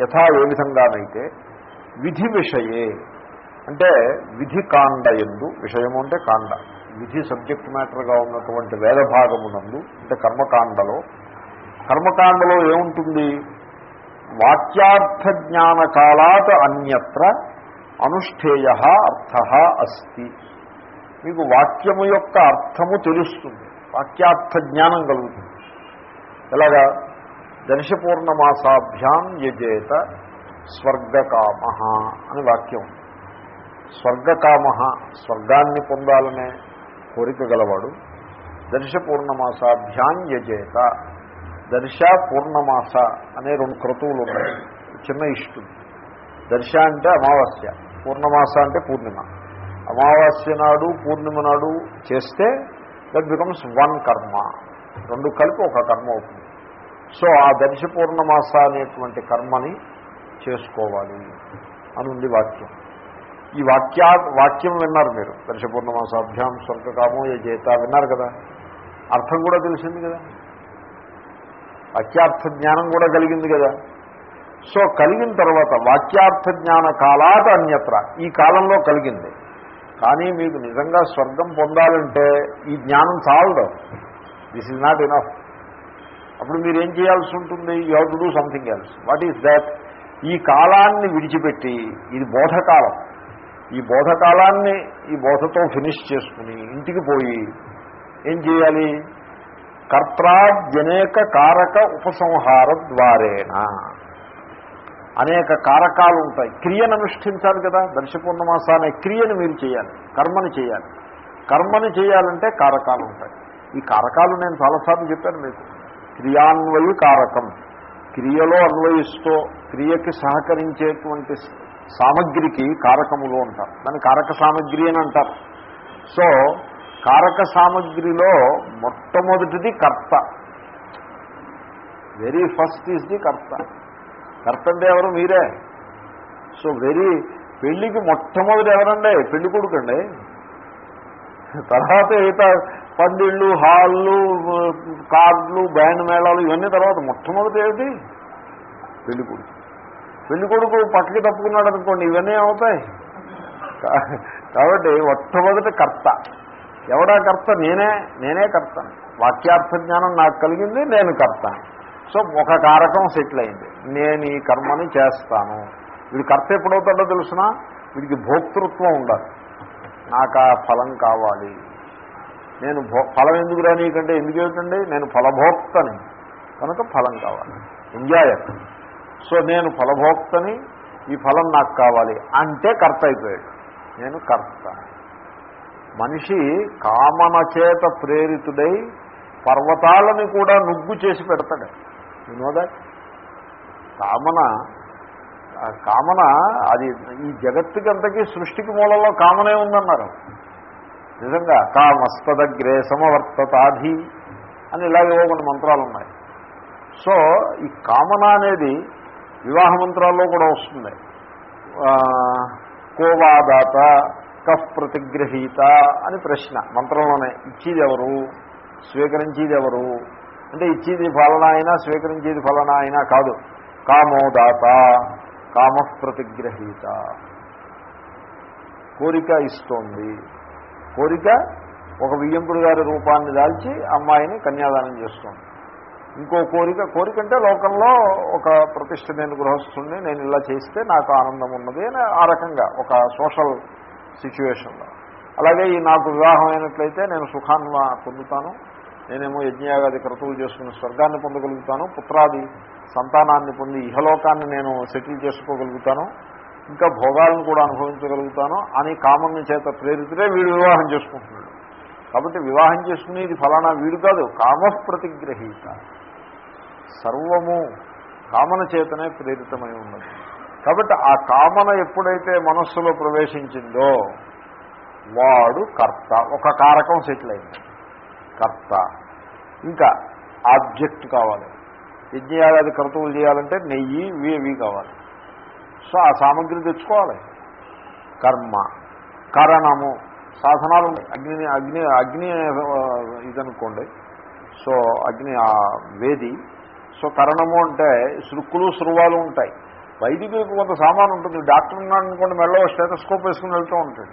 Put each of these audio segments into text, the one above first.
యథా ఏ విధంగానైతే విధి విషయే అంటే విధి కాండ ఎందు విషయము అంటే కాండ విధి సబ్జెక్ట్ మ్యాటర్గా ఉన్నటువంటి వేదభాగమునందు అంటే కర్మకాండలో కర్మకాండలో ఏముంటుంది? వాక్యార్థ జ్ఞాన కాలాత్ అన్యత్ర అనుష్ఠేయ అర్థ అస్తి. మీకు వాక్యము యొక్క అర్థము తెలుస్తుంది వాక్యార్థ జ్ఞానం కలుగుతుంది. ఎలాగా? దర్శపూర్ణమాసాభ్యాం యజేత స్వర్గకామ అని వాక్యం. స్వర్గకామ స్వర్గాన్ని పొందాలనే కోరిక గలవాడు. దర్శ పూర్ణమాసాభ్యాం యజేత దర్శ పూర్ణమాస అనే రెండు క్రతువులు ఉన్నాయి. చిన్న ఇష్టం. దర్శ అంటే అమావాస్య. పూర్ణమాస అంటే పూర్ణిమ. అమావాస్య నాడు పూర్ణిమ నాడు చేస్తే దట్ బికమ్స్ వన్ కర్మ. రెండు కలిపి ఒక కర్మ అవుతుంది. సో ఆ దర్శ పూర్ణమాస అనేటువంటి కర్మని చేసుకోవాలి అని ఉంది వాక్యం. ఈ వాక్యా వాక్యం విన్నారు మీరు. దర్శ పూర్ణమాసాభ్యాం స్వర్గకామో ఏ చేత విన్నారు కదా. అర్థం కూడా తెలిసింది కదా. వాక్యార్థ జ్ఞానం కూడా కలిగింది కదా. సో కలిగిన తర్వాత వాక్యార్థ జ్ఞాన కాలాత అన్యత్ర. ఈ కాలంలో కలిగింది. కానీ మీకు నిజంగా స్వర్గం పొందాలంటే ఈ జ్ఞానం చాలదు. దిస్ ఈజ్ నాట్ ఇనఫ్ అప్పుడు మీరు ఏం చేయాల్సి ఉంటుంది? You have to do something else what is that ఈ కాలాన్ని విడిచిపెట్టి ఇది బోధకాలం. ఈ బోధకాలాన్ని ఈ బోధతో ఫినిష్ చేసుకుని ఇంటికి పోయి ఏం చేయాలి? కర్త్రాజనేక కారక ఉపసంహార ద్వారేణ. అనేక కారకాలు ఉంటాయి. క్రియను అనుష్ఠించాలి కదా? దర్శపూర్ణమాస అనే క్రియను మీరు చేయాలి. కర్మని చేయాలి. కర్మని చేయాలంటే కారకాలు ఉంటాయి. ఈ కారకాలు నేను చాలాసార్లు చెప్పాను మీకు. క్రియాన్వయి కారకం క్రియలో అన్వయిస్తూ క్రియకి సహకరించేటువంటి సామగ్రికి కారకములు అంటారు. దాన్ని కారక సామగ్రి అని అంటారు. సో కారక సామగ్రిలో మొట్టమొదటిది కర్త. వెరీ ఫస్ట్ ఈజ్ ది కర్త. కర్త అంటే ఎవరు? మీరే. సో వెరీ పెళ్ళికి మొట్టమొదటి ఎవరండి? పెళ్ళి కొడుకండి తర్వాత ఇత పందిళ్ళు హాళ్ళు కార్డులు బ్యాండ్ మేళాలు ఇవన్నీ తర్వాత మొట్టమొదటి ఏమిటి? పెళ్ళి కొడుకు పెళ్ళి కొడుకు పక్కకి తప్పుకున్నాడు అనుకోండి ఇవన్నీ అవుతాయి కాబట్టి మొట్టమొదటి కర్త. ఎవడా కర్త? నేనే నేనే కర్త. వాక్యార్థ జ్ఞానం నాకు కలిగింది నేను కర్త. సో ఒక కారకం సెటిల్ అయింది. నేను ఈ కర్మని చేస్తాను. వీడి కర్త ఎప్పుడవుతాడో తెలుసిన? వీడికి భోక్తృత్వం ఉండాలి. నాకు ఆ ఫలం కావాలి. నేను ఫలం ఎందుకు రానీయకంటే ఎందుకు ఏమిటండి నేను ఫలభోక్తని. కనుక ఫలం కావాలి. ఎంజాయర్ సో నేను ఫలభోక్తని ఈ ఫలం నాకు కావాలి అంటే కర్త అయిపోయాడు. నేను కర్త. మనిషి కామన చేత ప్రేరితుడై పర్వతాలని కూడా నుగ్గు చేసి పెడతాడు. వినోదా కామన కామన అది ఈ జగత్తుకంతకీ సృష్టికి మూలంలో కామనే ఉందన్నారు. నిజంగా కామస్తదగ్రే సమవర్తతాధి అని ఇలాగే కొన్ని మంత్రాలు ఉన్నాయి సో ఈ కామన అనేది వివాహ మంత్రాల్లో కూడా వస్తుంది. కోవాదాత కఫ్ ప్రతిగ్రహీత అని ప్రశ్న. మంత్రంలోనే ఇచ్చేది ఎవరు స్వీకరించేది ఎవరు అంటే ఇచ్చేది ఫలనా అయినా స్వీకరించేది ఫలనా అయినా కాదు. కామోదాత కామ ప్రతిగ్రహీత. కోరిక ఇస్తోంది. కోరిక ఒక వియ్యంపుడు గారి రూపాన్ని దాల్చి అమ్మాయిని కన్యాదానం చేస్తుంది ఇంకో కోరిక కోరికంటే లోకంలో ఒక ప్రతిష్ట నేను గృహస్థుణ్ణి నేను ఇలా చేస్తే నాకు ఆనందం ఉన్నది అని ఆ రకంగా ఒక సోషల్ సిచ్యువేషన్లో. అలాగే ఈ నాకు వివాహం అయినట్లయితే నేను సుఖాన్ని పొందుతాను నేనేమో యజ్ఞయాగాది క్రతువులు చేసుకుని స్వర్గాన్ని పొందగలుగుతాను పుత్రాది సంతానాన్ని పొంది ఇహలోకాన్ని నేను సెటిల్ చేసుకోగలుగుతాను ఇంకా భోగాలను కూడా అనుభవించగలుగుతాను అని కామన్ చేత ప్రేరితుడే వీడు వివాహం చేసుకుంటున్నాడు. కాబట్టి వివాహం చేసుకునేది ఫలానా వీడు కాదు కామ ప్రతిగ్రహీత సర్వము కామన చేతనే ప్రేరితమై ఉన్నది. కాబట్టి ఆ కామన ఎప్పుడైతే మనస్సులో ప్రవేశించిందో వాడు కర్త. ఒక కారకం సెటిల్ అయింది. కర్త. ఇంకా ఆబ్జెక్ట్ కావాలి. యజ్ఞయాగాది కర్తవులు చేయాలంటే నెయ్యి వేవి ఇవి కావాలి. సో ఆ సామగ్రిని తెచ్చుకోవాలి. కర్మ కరణము సాధనాలు ఉన్నాయి అగ్ని అగ్ని అగ్ని ఇదనుకోండి. సో అగ్ని ఆ వేది సో కరణము అంటే శృక్కులు సృవాలు ఉంటాయి. వైదికులకు కొంత సామాన్ ఉంటుంది. డాక్టర్ ఉన్నాడు అనుకోండి మెళ్ళో స్టేటస్కోప్ వేసుకుని వెళ్తూ ఉంటాడు.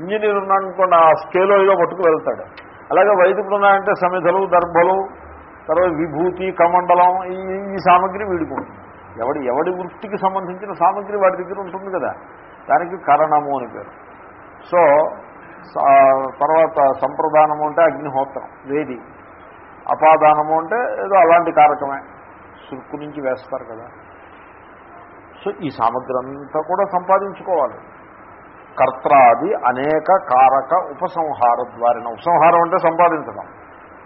ఇంజనీర్ ఉన్నాడు అనుకోండి ఆ స్కేలో ఏదో పట్టుకు వెళ్తాడు. అలాగే వైదికుడు ఉన్నాయంటే సమిధలు దర్భలు తర్వాత విభూతి కమండలం ఈ సామగ్రి వీడిపోతుంది ఎవడి ఎవడి వృత్తికి సంబంధించిన సామగ్రి వాడి దగ్గర ఉంటుంది కదా. దానికి కరణము అని పేరు. సో తర్వాత సంప్రదానము అంటే అగ్నిహోత్రం వేది. అపాదానము అంటే ఏదో అలాంటి కారకమే. సురుక్కు నుంచి వేస్తారు కదా. సో ఈ సామగ్రి అంతా కూడా సంపాదించుకోవాలి. కర్త్రాది అనేక కారక ఉపసంహార ద్వారా ఉపసంహారం అంటే సంపాదించడం.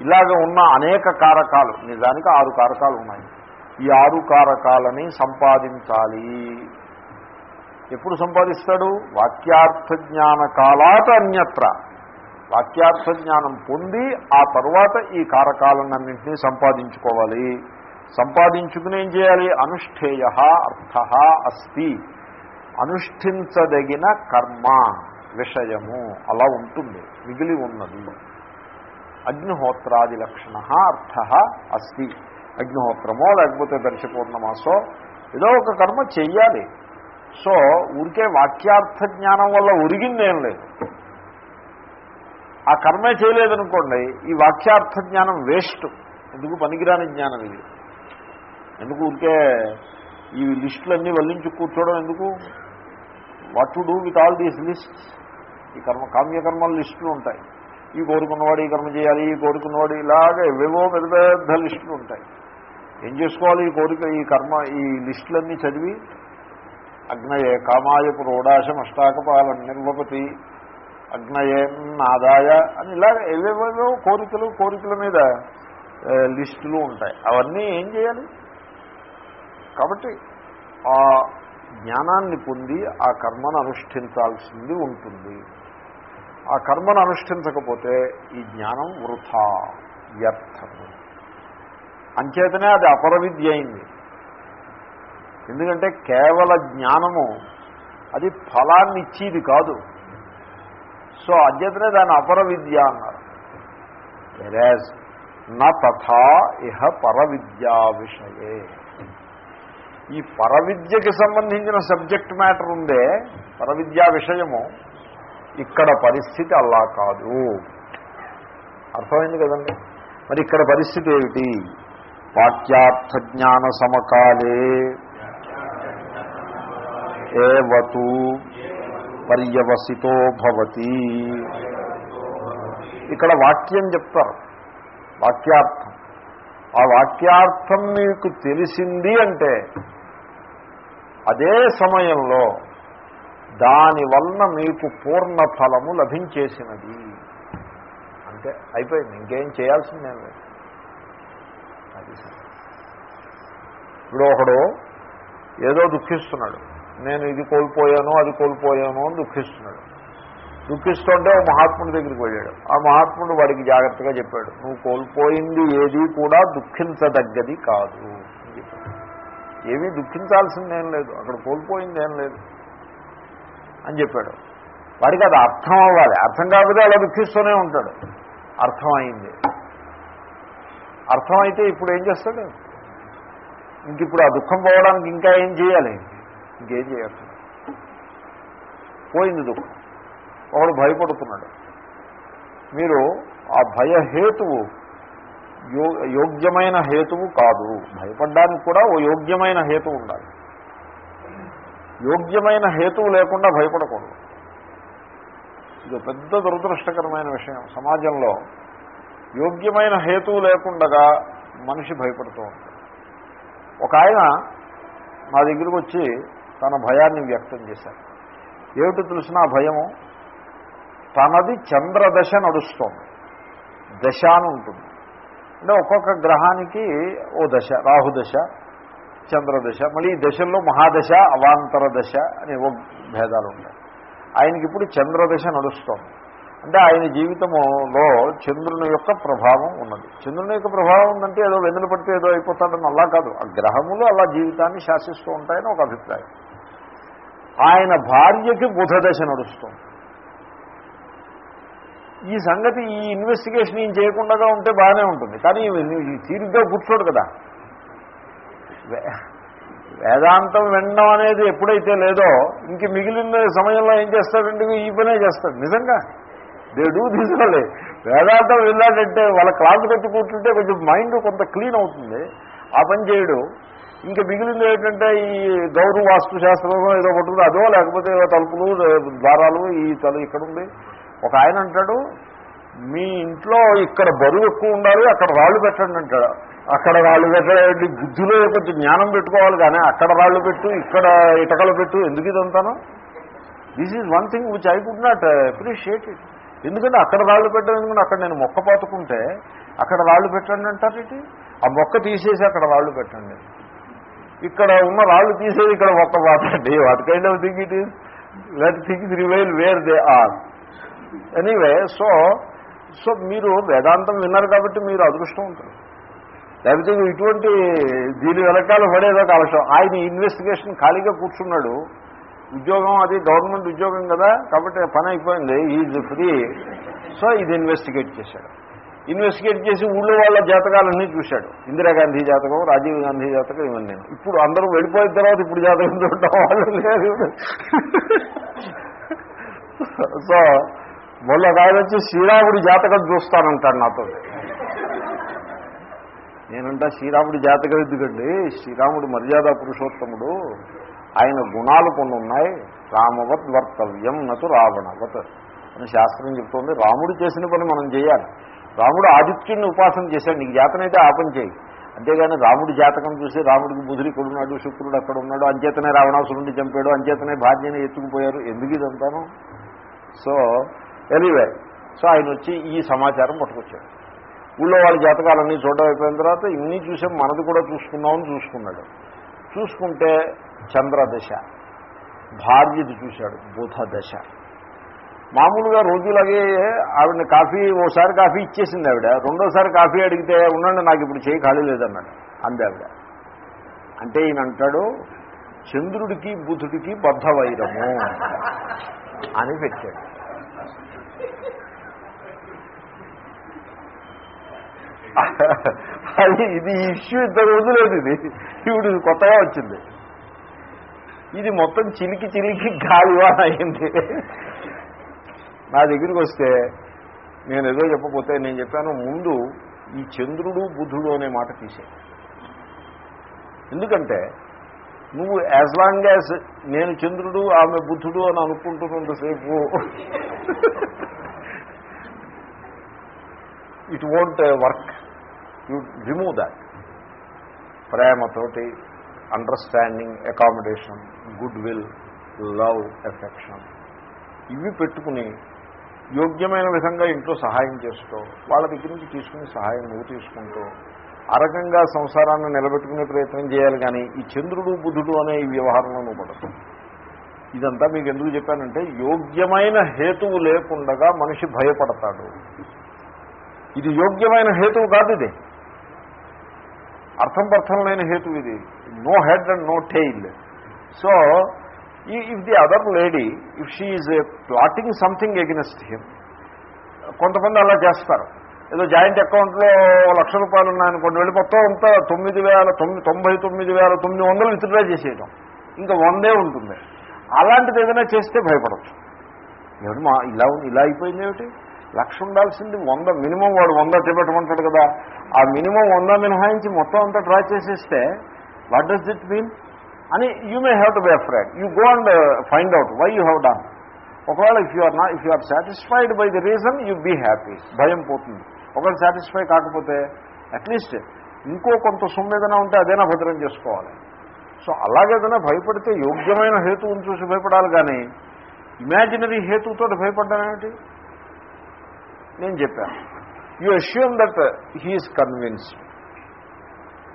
ఇలాగ ఉన్న అనేక కారకాలు. నిజానికి ఆరు కారకాలు ఉన్నాయి. ఈ ఆరు కారకాలని సంపాదించాలి. ఎప్పుడు సంపాదిస్తాడు? వాక్యార్థ జ్ఞాన కాలాట అన్యత్ర. వాక్యార్థ జ్ఞానం పొంది ఆ తర్వాత ఈ కారకాలన్నింటినీ సంపాదించుకోవాలి. సంపాదించుకుని ఏం చేయాలి? అనుష్ఠేయ అర్థ అస్తి. అనుష్ఠించదగిన కర్మ విషయము అలా ఉంటుంది. మిగిలి ఉన్నది. అగ్నిహోత్రాది లక్షణ అర్థ అస్తి. అగ్నిహోత్రమో లేకపోతే దర్శపూర్ణమాసో ఏదో ఒక కర్మ చెయ్యాలి. సో ఊరికే వాక్యార్థ జ్ఞానం వల్ల ఒరిగిందేం లేదు. ఆ కర్మే చేయలేదనుకోండి ఈ వాక్యార్థ జ్ఞానం వేస్ట్. ఎందుకు పనికిరాని జ్ఞానం ఇది? ఎందుకు ఊరికే ఈ లిస్టులన్నీ వల్లించి కూర్చోవడం ఎందుకు? What to do with all these lists ఈ కర్మ కామ్యకర్మల లిస్టులు ఉంటాయి. ఈ కోరుకున్నవాడు ఈ కర్మ చేయాలి ఈ కోరుకున్నవాడు ఇలాగే ఏవేవో పెద్ద పెద్ద లిస్టులు ఉంటాయి. ఏం చేసుకోవాలి ఈ కోరిక? ఈ కర్మ ఈ లిస్టులన్నీ చదివి అగ్నయే కామాయ పురోడాశం అష్టాకపాల నిర్వపతి అగ్నయే నాదాయ అని ఇలా ఏవేవో కోరికలు కోరికల మీద లిస్టులు ఉంటాయి. అవన్నీ ఏం చేయాలి? కాబట్టి ఆ జ్ఞానాన్ని పొంది ఆ కర్మను అనుష్ఠించాల్సింది ఉంటుంది. ఆ కర్మను అనుష్ఠించకపోతే ఈ జ్ఞానం వృథా వ్యర్థము. అంచేతనే అది అపర విద్య అయింది. ఎందుకంటే కేవల జ్ఞానము అది ఫలాన్ని ఇచ్చేది కాదు. సో అధ్యతనే దాని అపర విద్య అన్నారు. వెరాజ్ నా తథా ఇహ పర విద్యా విషయే. ఈ పరవిద్యకి సంబంధించిన సబ్జెక్ట్ మ్యాటర్ ఉందే పరవిద్యా విషయము. ఇక్కడ పరిస్థితి అలా కాదు. అర్థమైంది కదండి? మరి ఇక్కడ పరిస్థితి ఏమిటి? వాక్యార్థ జ్ఞాన సమకాలే ఏవతు పర్యవసితో భవతి. ఇక్కడ వాక్యం చెప్తారు. వాక్యార్థం. ఆ వాక్యార్థం మీకు తెలిసింది అంటే అదే సమయంలో దానివల్ల మీకు పూర్ణ ఫలము లభించేసినది. అంటే అయిపోయింది. ఇంకేం చేయాల్సిందేం లేదు. అది ఇప్పుడు ఒకడు ఏదో దుఃఖిస్తున్నాడు. నేను ఇది కోల్పోయాను అది కోల్పోయాను అని దుఃఖిస్తున్నాడు. దుఃఖిస్తుంటే ఓ మహాత్ముడి దగ్గరికి వెళ్ళాడు. ఆ మహాత్ముడు వాడికి జాగ్రత్తగా చెప్పాడు నువ్వు కోల్పోయింది ఏది కూడా దుఃఖించదగ్గది కాదు. ఏమీ దుఃఖించాల్సిందేం లేదు అక్కడ కోల్పోయింది ఏం లేదు అని చెప్పాడు. వాడికి అది అర్థం అవ్వాలి. అర్థం కాకపోతే అలా దుఃఖిస్తూనే ఉంటాడు. అర్థమైంది. అర్థమైతే ఇప్పుడు ఏం చేస్తాడు? ఇంక ఇప్పుడు ఆ దుఃఖం పోవడానికి ఇంకా ఏం చేయాలి? ఇంకేం చేయాలి? పోయింది దుఃఖం. ఒకడు భయపడుతున్నాడు. మీరు ఆ భయహేతువు యో యోగ్యమైన హేతువు కాదు. భయపడడానికి కూడా ఓ యోగ్యమైన హేతువు ఉండాలి. యోగ్యమైన హేతువు లేకుండా భయపడకూడదు. ఇది పెద్ద దురదృష్టకరమైన విషయం. సమాజంలో యోగ్యమైన హేతువు లేకుండగా మనిషి భయపడుతూ ఉంటాడు. ఒక ఆయన నా దగ్గరికి వచ్చి తన భయాన్ని వ్యక్తం చేశారు ఏమిటి తెలిసిన భయము? తనది చంద్రదశ నడుస్తోంది. దశ అని ఉంటుంది. అంటే ఒక్కొక్క గ్రహానికి ఓ దశ రాహుదశ చంద్రదశ మళ్ళీ ఈ దశల్లో మహాదశ అవాంతర దశ అని ఓ భేదాలు ఉంటాయి. ఆయనకి ఇప్పుడు చంద్రదశ నడుస్తోంది. అంటే ఆయన జీవితంలో చంద్రుని యొక్క ప్రభావం ఉన్నది. చంద్రుని యొక్క ప్రభావం ఉందంటే ఏదో వెన్నులు పడితే ఏదో అయిపోతాడని అలా కాదు. ఆ గ్రహములు అలా జీవితాన్ని శాసిస్తూ ఉంటాయని ఒక అభిప్రాయం. ఆయన భార్యకి బుధదశ నడుస్తుంది. ఈ సంగతి ఈ ఇన్వెస్టిగేషన్ ఏం చేయకుండా ఉంటే బాగానే ఉంటుంది. కానీ ఈ తీరిగ్గా కూర్చోడు కదా. వేదాంతం వినడం అనేది ఎప్పుడైతే లేదో ఇంక మిగిలిన సమయంలో ఏం చేస్తాడంటే ఈ పనే చేస్తాడు. నిజంగా? దే డూ తీసుకోలే వేదాంతం వెళ్ళాడంటే వాళ్ళ క్లాస్ పెట్టి కూర్చుంటే కొంచెం మైండ్ కొంత క్లీన్ అవుతుంది. ఆ పని చేయడు. ఇంకా మిగిలింది ఏంటంటే ఈ గౌరవ వాస్తు శాస్త్రం ఏదో పట్టుకుని అదో లేకపోతే తలుపులు ద్వారాలు ఈ తలు ఇక్కడ ఉంది. ఒక ఆయన అంటాడు మీ ఇంట్లో ఇక్కడ బరువు ఎక్కువ ఉండాలి అక్కడ రాళ్ళు పెట్టండి అంటాడు. అక్కడ రాళ్ళు పెట్టండి బుద్ధిలో కొంచెం జ్ఞానం పెట్టుకోవాలి కానీ అక్కడ రాళ్ళు పెట్టు ఇక్కడ ఇటకలు పెట్టు. ఎందుకు ఇదంతాను? This is one thing which I could not appreciate it ఎందుకంటే అక్కడ రాళ్ళు పెట్టడం ఎందుకంటే అక్కడ నేను మొక్క పాతుకుంటే అక్కడ రాళ్ళు పెట్టండి అంటారు ఇది ఆ మొక్క తీసేసి అక్కడ రాళ్ళు పెట్టండి. ఇక్కడ ఉన్న రాళ్ళు తీసేది ఇక్కడ మొక్క పాతండి. What kind of thing it is let thing reveal where they are anyway so so మీరు వేదాంతం విన్నారు కాబట్టి మీరు అదృష్టం ఉంటుంది లేకపోతే ఇటువంటి దీని వెనకాల పడేదో కాలశం ఆయన ఇన్వెస్టిగేషన్ ఖాళీగా కూర్చున్నాడు. ఉద్యోగం అది గవర్నమెంట్ ఉద్యోగం కదా కాబట్టి పని అయిపోయింది ఈజ్ ఫ్రీ సో ఇది ఇన్వెస్టిగేట్ చేశాడు. ఇన్వెస్టిగేట్ చేసి ఊళ్ళో వాళ్ళ జాతకాలన్నీ చూశాడు. ఇందిరాగాంధీ జాతకం రాజీవ్ గాంధీ జాతకం ఇవన్నీ. ఇప్పుడు అందరూ వెళ్ళిపోయిన తర్వాత ఇప్పుడు జాతకం చూడటం వాళ్ళు లేదు. సో మొన్న ఆయన వచ్చి శ్రీరాముడి జాతకం చూస్తానంటాడు నాతో. నేనంటా శ్రీరాముడి జాతకం ఎందుకండి? శ్రీరాముడు మర్యాద పురుషోత్తముడు. ఆయన గుణాలు కొన్ని ఉన్నాయి. రామవత్ వర్తవ్యం నటు రావణవత్ అని శాస్త్రం చెప్తోంది. రాముడు చేసిన పని మనం చేయాలి. రాముడు ఆదిత్యుడిని ఉపాసన చేశాడు. నీకు జాతనైతే ఆపం చేయి. అంతేగాని రాముడి జాతకం చూసి రాముడికి బుధుడు ఇక్కడ ఉన్నాడు శుక్రుడు అక్కడ ఉన్నాడు అంచేతనే రావణాసురుడిని చంపాడు అంచేతనే భార్యని ఎత్తుకుపోయారు. ఎందుకు ఇదంతాను సో ఎనీవే సో ఆయన వచ్చి ఈ సమాచారం పట్టుకొచ్చాడు. ఊళ్ళో వాళ్ళ జాతకాలన్నీ చూడడం అయిపోయిన తర్వాత ఇన్ని చూసాం మనది కూడా చూసుకుందామని చూసుకున్నాడు. చూసుకుంటే చంద్రదశ. భార్యది చూశాడు బుధ దశ మామూలుగా రోజులాగే ఆవిడని కాఫీ ఓసారి కాఫీ ఇచ్చేసింది ఆవిడ. రెండోసారి కాఫీ అడిగితే ఉండండి నాకు ఇప్పుడు చేయి ఖాళీ లేదన్నాడు అంది ఆవిడ. అంటే ఈయన అంటాడు చంద్రుడికి బుధుడికి బద్ధ వైరము అని పెట్టాడు. అది ఇది ఇష్యూ ఇద్దరు రోజులేదు ఇది. ఇప్పుడు కొత్తగా వచ్చింది. ఇది మొత్తం చిలికి చిలికి గాలివాన్ అయింది నా దగ్గరికి వస్తే నేను ఏదో చెప్పకపోతే నేను చెప్పాను ముందు ఈ చంద్రుడు బుధుడు అనే మాట తీసే. ఎందుకంటే నువ్వు యాజ్ లాంగ్ యాజ్ నేను చంద్రుడు ఆమె బుద్ధుడు అని అనుకుంటున్నంతసేపు it won't work you remove that ప్రేమతోటి understanding accommodation goodwill love affection ఇవి పెట్టుకుని యోగ్యమైన విధంగా ఇంట్లో సహాయం చేస్తూ వాళ్ళ దగ్గర నుంచి తీసుకుని సహాయం నువ్వు తీసుకుంటూ ఆ రకంగా సంసారాన్ని నిలబెట్టుకునే ప్రయత్నం చేయాలి కానీ ఈ చంద్రుడు బుధుడు అనే ఈ వ్యవహారంలో నువ్వు పడదు ఇదంతా మీకు ఎందుకు చెప్పానంటే యోగ్యమైన హేతువు లేకుండగా మనిషి భయపడతాడు. ఇది యోగ్యమైన హేతువు కాదు ఇది. అర్థం పర్థం లేని హేతు ఇది. No head and no tail so if the other lady if she is plotting something against him కొంతమంది అలా చేస్తారు. ఏదో జాయింట్ అకౌంట్లో లక్ష రూపాయలు ఉన్నాయనుకోండి వెళ్ళి మొత్తం అంతా తొమ్మిది వేల తొమ్మిది తొంభై తొమ్మిది వేల తొమ్మిది వందలు విత్డ్రా చేసేయడం ఇంకా వందే ఉంటుంది. అలాంటిది ఏదైనా చేస్తే భయపడచ్చు. ఏమిటి మా ఇలా ఇలా అయిపోయింది ఏమిటి? లక్ష ఉండాల్సింది వంద మినిమం వాడు వంద చేపట్టమంటాడు కదా. ఆ మినిమం వంద మినహాయించి మొత్తం అంతా డ్రా చేసేస్తే వాట్ డస్ ఇట్ మీన్ అని you may have to be afraid you go and find out why you have done ఒకవేళ ఇఫ్ యు ఆర్ నా if you are satisfied by the reason you be happy భయం పోతుంది. ఒకవేళ satisfy కాకపోతే at least ఇంకో కొంత సొమ్ము ఏదైనా ఉంటే అదేనా భద్రం చేసుకోవాలి. సో అలాగేదైనా భయపడితే యోగ్యమైన హేతువుని చూసి భయపడాలి కానీ ఇమాజినరీ హేతువుతో భయపడ్డం ఏమిటి? నేను చెప్పాను. You assume that he is convinced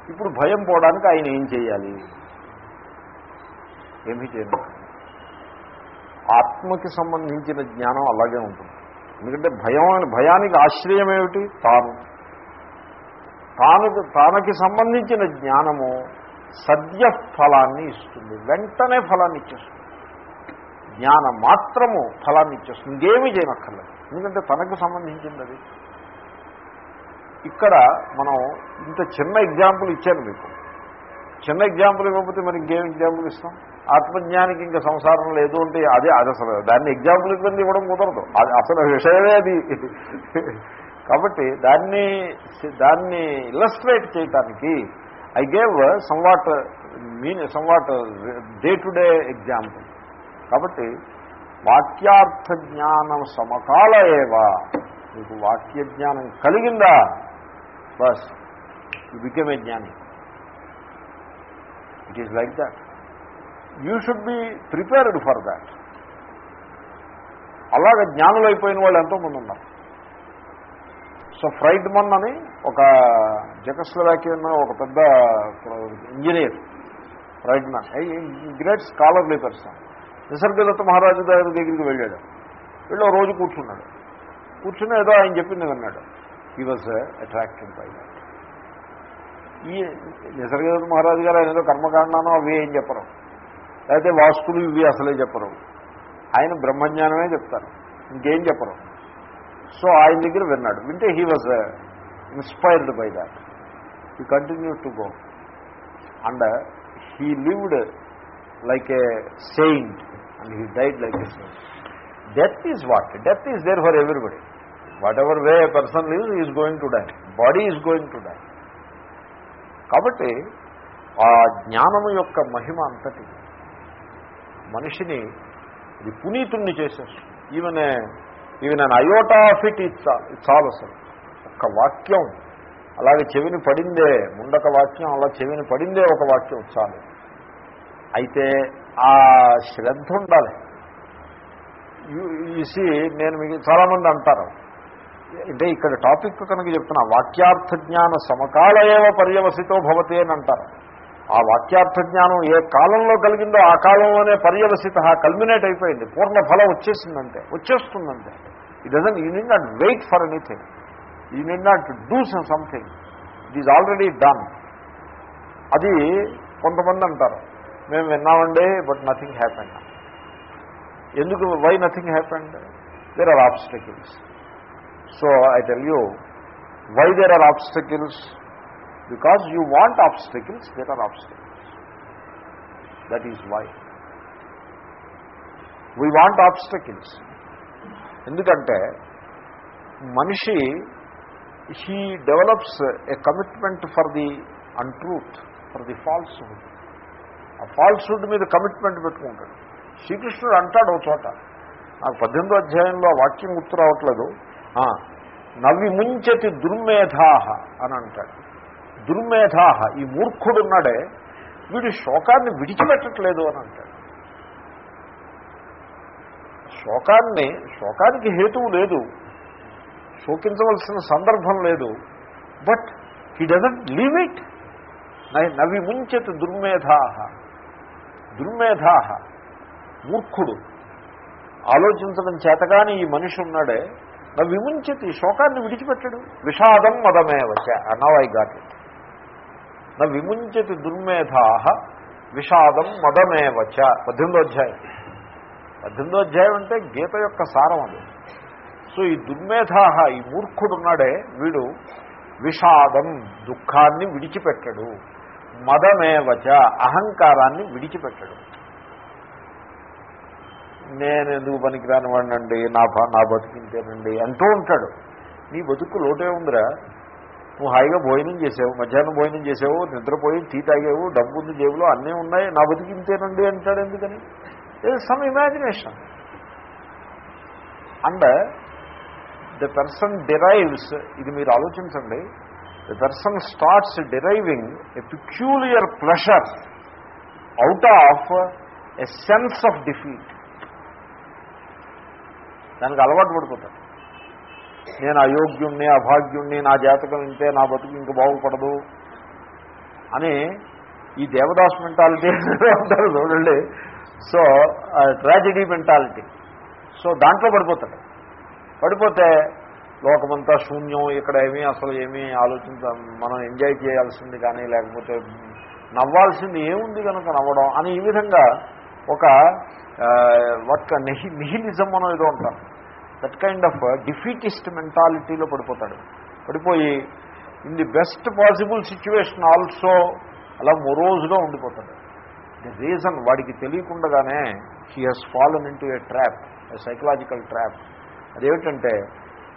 ఇప్పుడు భయం పోవడానికి ఆయన ఏం చేయాలి? ఏమీ చేయను. ఆత్మకి సంబంధించిన జ్ఞానం అలాగే ఉంటుంది. ఎందుకంటే భయం భయానికి ఆశ్రయం ఏమిటి? తాను. తాను తానకి సంబంధించిన జ్ఞానము సద్య ఫలాన్ని ఇస్తుంది. వెంటనే ఫలాన్ని ఇచ్చేస్తుంది. జ్ఞానం మాత్రము ఫలాన్ని ఇచ్చేస్తుంది ఇంకేమీ చేయనక్కర్లేదు. ఎందుకంటే తనకు సంబంధించింది అది ఇక్కడ మనం ఇంత చిన్న ఎగ్జాంపుల్ ఇచ్చాను మీకు. చిన్న ఎగ్జాంపుల్ ఇవ్వకపోతే మరి ఇంకేం ఎగ్జాంపుల్ ఇస్తాం? ఆత్మజ్ఞానికి ఇంకా సంసారం లేదు అంటే అదే అది అసలు దాన్ని ఎగ్జాంపుల్ ఇబ్బంది ఇవ్వడం కుదరదు. అది అసలు విషయమే అది. కాబట్టి దాన్ని దాన్ని ఇలస్ట్రేట్ చేయటానికి I gave somewhat mean somewhat day to day example కాబట్టి వాక్యార్థ జ్ఞానం సమకాల ఏవా. మీకు వాక్య జ్ఞానం కలిగిందా? బస్. యు ఏ జ్ఞాని. It is like that you should be prepared for that అలాగ జ్ఞానులు అయిపోయిన వాళ్ళు ఎంతోమంది ఉన్నారు. సో ఫ్రైడ్ మన్ అని ఒక జకస్లవాకియన్ ఒక పెద్ద engineer Frydman great scholarly person Nisargadatta Maharaj గారి దగ్గరికి వెళ్ళాడు. వెళ్ళి రోజు కూర్చున్నాడు. కూర్చుని ఏదో ఆయన చెప్పింది విన్నాడు. He was attracted by that ఈ నిసర్గదత్త మహారాజు గారు ఆయన ఏదో కర్మకాండానో అవి ఏం చెప్పరు. లేకపోతే వాస్తులు ఇవి అసలే చెప్పరు. ఆయన బ్రహ్మజ్ఞానమే చెప్తారు. ఇంకేం చెప్పరు. సో ఆయన దగ్గర విన్నాడు. వింటే he was inspired by that he continue to go and he lived like a saint and he died like a saint death is what death is there for everybody whatever way person leave is going to die body is going to die కాబట్టి ఆ జ్ఞానము యొక్క మహిమ అంతటి మనిషిని ఇది పునీతుణ్ణి చేసేస్తుంది. Even even an iota of it it చాలు అసలు ఒక్క వాక్యం అలాగే చెవిని పడిందే ముండక వాక్యం అలా చెవిని పడిందే ఒక వాక్యం చాలు. అయితే ఆ శ్రద్ధ ఉండాలి. ఇసి నేను మీకు చాలామంది అంటారు. అంటే ఇక్కడ టాపిక్ కనుక చెప్తున్నా వాక్యార్థ జ్ఞాన సమకాల పర్యవసితో భవతి అని అంటారు. ఆ వాక్యార్థ జ్ఞానం ఏ కాలంలో కలిగిందో ఆ కాలంలోనే పర్యవసిత కల్మినేట్ అయిపోయింది. పూర్ణ ఫలం వచ్చేసిందంటే వచ్చేస్తుందంటే. It doesn't you need not wait for anything you need not do something it is already done అది కొంతమంది అంటారు. మేము విన్నామండి బట్ నథింగ్ హ్యాపెండ్ ఎందుకు why nothing happened there are obstacles so I tell you why there are obstacles because you want obstacles there are obstacles that is why we want obstacles ఎందుకంటే మనిషి he develops a commitment for the untruth for the falsehood ఆ falsehood మీద commitment పెట్టుకుంటాడు. శ్రీకృష్ణుడు అంటాడు ఒక చోట నాకు పద్దెనిమిదో అధ్యాయంలో ఆ వాక్యం గుర్తు రావట్లేదు. నవి ముంచతి దుర్మేధాహ అని అంటాడు. దుర్మేధాహ ఈ మూర్ఖుడున్నాడే వీడు శోకాన్ని విడిచిపెట్టట్లేదు అని అంటాడు. శోకాన్ని శోకానికి హేతువు లేదు శోకించవలసిన సందర్భం లేదు but he doesn't leave it. నవి ముంచతి దుర్మేధాహ దుర్మేధాహ మూర్ఖుడు. ఆలోచించడం చేతగాని ఈ మనిషి ఉన్నాడే నా విముంచతి శోకాన్ని విడిచిపెట్టడు. విషాదం మదమే వచ్చ నవ్ ఐ గాట్ ఇట్. నా విముంచతి దుర్మేధాహ విషాదం మదమే వచ్చ పద్దెనిమిదో అధ్యాయం. పద్దెనిమిదో అధ్యాయం అంటే గీత యొక్క సారం అది. సో ఈ దుర్మేధాహ ఈ మూర్ఖుడున్నాడే వీడు విషాదం దుఃఖాన్ని విడిచిపెట్టడు. మదమేవచ అహంకారాన్ని విడిచిపెట్టడు. నేను ఎందుకు పనికిరాని వాడినండి? నా నా బతికింతేనండి అంటూ ఉంటాడు. నీ బతుకు లోటే ఉందిరా. నువ్వు హాయిగా భోజనం చేసావు మధ్యాహ్నం భోజనం చేసావు నిద్రపోయి టీ తాగేవు డబ్బు ఉంది జేబులో అన్నీ ఉన్నాయి నా బతికింతేనండి అంటాడు ఎందుకని? Some imagination. And the person derives ఇది మీరు ఆలోచించండి the person starts deriving a peculiar pleasure out of a sense of defeat దానికి అలవాటు పడిపోతాడు. నేను అయోగ్యుణ్ణి అభాగ్యుణ్ణి నా జాతకం ఇంతే నా బతుకు ఇంక బాగుపడదు అని ఈ దేవదాస్ మెంటాలిటీ అంటారు చూడండి. సో ట్రాజిడీ మెంటాలిటీ సో దాంట్లో పడిపోతాడు. పడిపోతే లోకమంతా శూన్యం ఇక్కడ ఏమీ అసలు ఏమీ ఆలోచించ మనం ఎంజాయ్ చేయాల్సింది కానీ లేకపోతే నవ్వాల్సింది ఏముంది కనుక నవ్వడం అని ఈ విధంగా ఒక ఒక్క నిహి నిహిలిజం మనం ఏదో ఉంటాం దట్ కైండ్ ఆఫ్ డిఫీటిస్ట్ మెంటాలిటీలో పడిపోతాడు. పడిపోయి in the best possible situation also అలా మొరోజుగా ఉండిపోతాడు. ది రీజన్ వాడికి తెలియకుండానే he has fallen into a trap a psychological trap అదేమిటంటే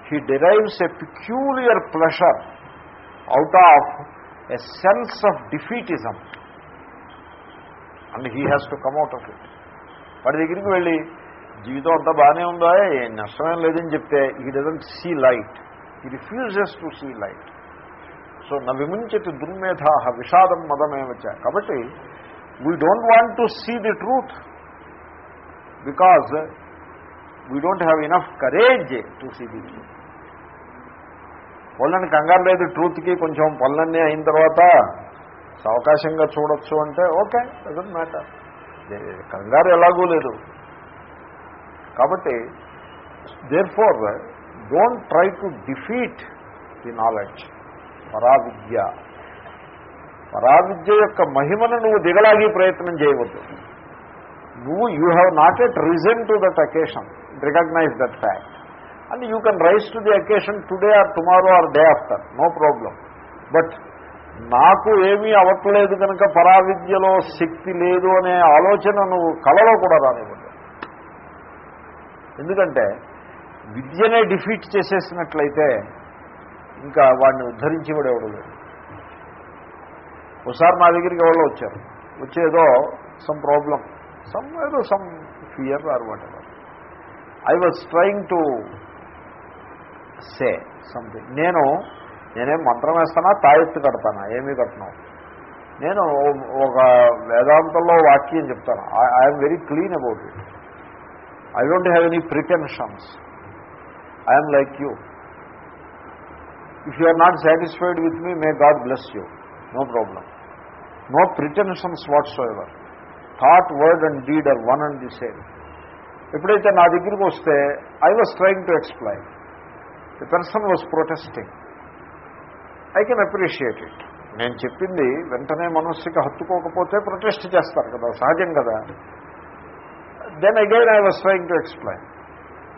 he derives a peculiar pleasure out of a sense of defeatism and he has to come out of it వాడి దగ్గరికి వెళ్ళి జీవితం అంతా బాగానే ఉందా? ఏం నష్టమేం లేదని చెప్తే he doesn't see light he refuses to see light so న విముంచతి దుర్మేధా విషాదం మదమేవచ్చ కాబట్టి we don't want to see the truth because we don't have enough courage to see the truth వాళ్ళని కంగారు లేదు ట్రూత్కి కొంచెం పనులన్నీ అయిన తర్వాత అవకాశంగా చూడొచ్చు అంటే ఓకే డజంట్ మ్యాటర్ కంగారు ఎలాగూ లేదు. కాబట్టి therefore don't try to defeat the knowledge పరావిద్య. పరావిద్య యొక్క మహిమను నువ్వు దిగలాగి ప్రయత్నం చేయవద్దు. నువ్వు you have not yet risen to that occasion recognize that fact and you can rise to the occasion today or tomorrow or day after no problem but నాకు ఏమీ అవ్వట్లేదు కనుక పరావిద్యలో శక్తి లేదు అనే ఆలోచన నువ్వు కళలో కూడా రానివ్వండి ఎందుకంటే విద్యనే డిఫీట్ చేసేసినట్లయితే ఇంకా వాడిని ఉద్ధరించేవాడు ఎవడు లేదు ఒకసారి నా దగ్గరికి ఎవరో వచ్చారు. వచ్చేదో సమ్ ప్రాబ్లం సమ్ ఏదో some fear or whatever I was trying to say something నేను నేనేం మంత్రం వేస్తానా తాయెత్తు కడతానా? ఏమీ కట్టను. నేను ఒక వేదాంతంలో వాక్యం చెప్తాను. I'm very clean about it I don't have any pretensions I'm like you if you are not satisfied with me may God bless you no problem no pretensions whatsoever thought word and deed are one and the same ఎప్పుడైతే నా దగ్గరికి వస్తే I was trying to explain the person was protesting I can appreciate it నేను చెప్పింది వెంటనే మనస్సుకి హత్తుకోకపోతే protest చేస్తారు కదా సహజం కదా. Then again I was trying to explain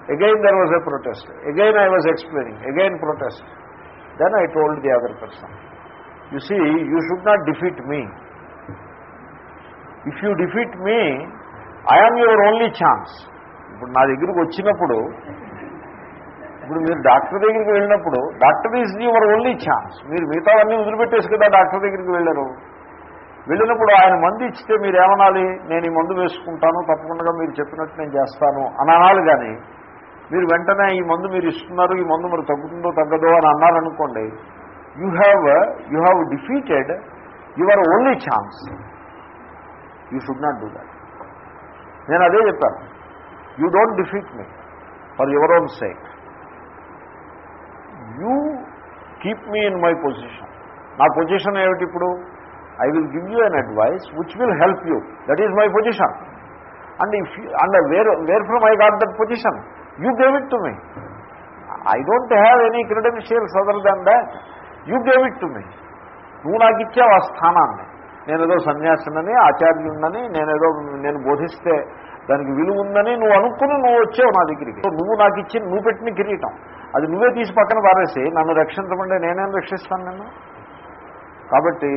again there was a protest again I was explaining again protest then I told the other person you see you should not defeat me if you defeat me I am your only chance ఇప్పుడు నా దగ్గరికి వచ్చినప్పుడు ఇప్పుడు మీరు doctor దగ్గరికి వెళ్ళినప్పుడు doctor is your only chance. మీరు మిగతావన్నీ వదిలిపెట్టేసి కదా డాక్టర్ దగ్గరికి వెళ్ళరు. వెళ్ళినప్పుడు ఆయన మందు ఇచ్చితే మీరు ఏమనాలి నేను ఈ మందు వేసుకుంటాను తప్పకుండా మీరు చెప్పినట్టు నేను చేస్తాను అని అనాలి కానీ మీరు వెంటనే ఈ మందు మీరు ఇస్తున్నారు ఈ మందు మరి తగ్గుతుందో తగ్గదో అని అన్నారనుకోండి you have you have defeated your only chance you should not do that నేను అదే చెప్పాను. You don't defeat me for your own sake you keep me in my position నా పొజిషన్ ఏమిటి ఇప్పుడు? I will give you an advice which will help you that is my position and if and where where from I got that position you gave it to me I don't have any credentials other than that you gave it to me నువ్వు నాకు ఇచ్చావు ఆ స్థానాన్ని. నేనేదో సన్యాసినని ఆచార్యుండని నేనేదో నేను బోధిస్తే దానికి విలువ ఉందని నువ్వు అనుకుని నువ్వు వచ్చావు నా దగ్గరికి. నువ్వు నాకు ఇచ్చి నువ్వు పెట్టిన కిరీటం. అది నువ్వే తీసి పక్కన పారేసి నన్ను రక్షించమంటే నేనేం రక్షిస్తాను నేను కాబట్టి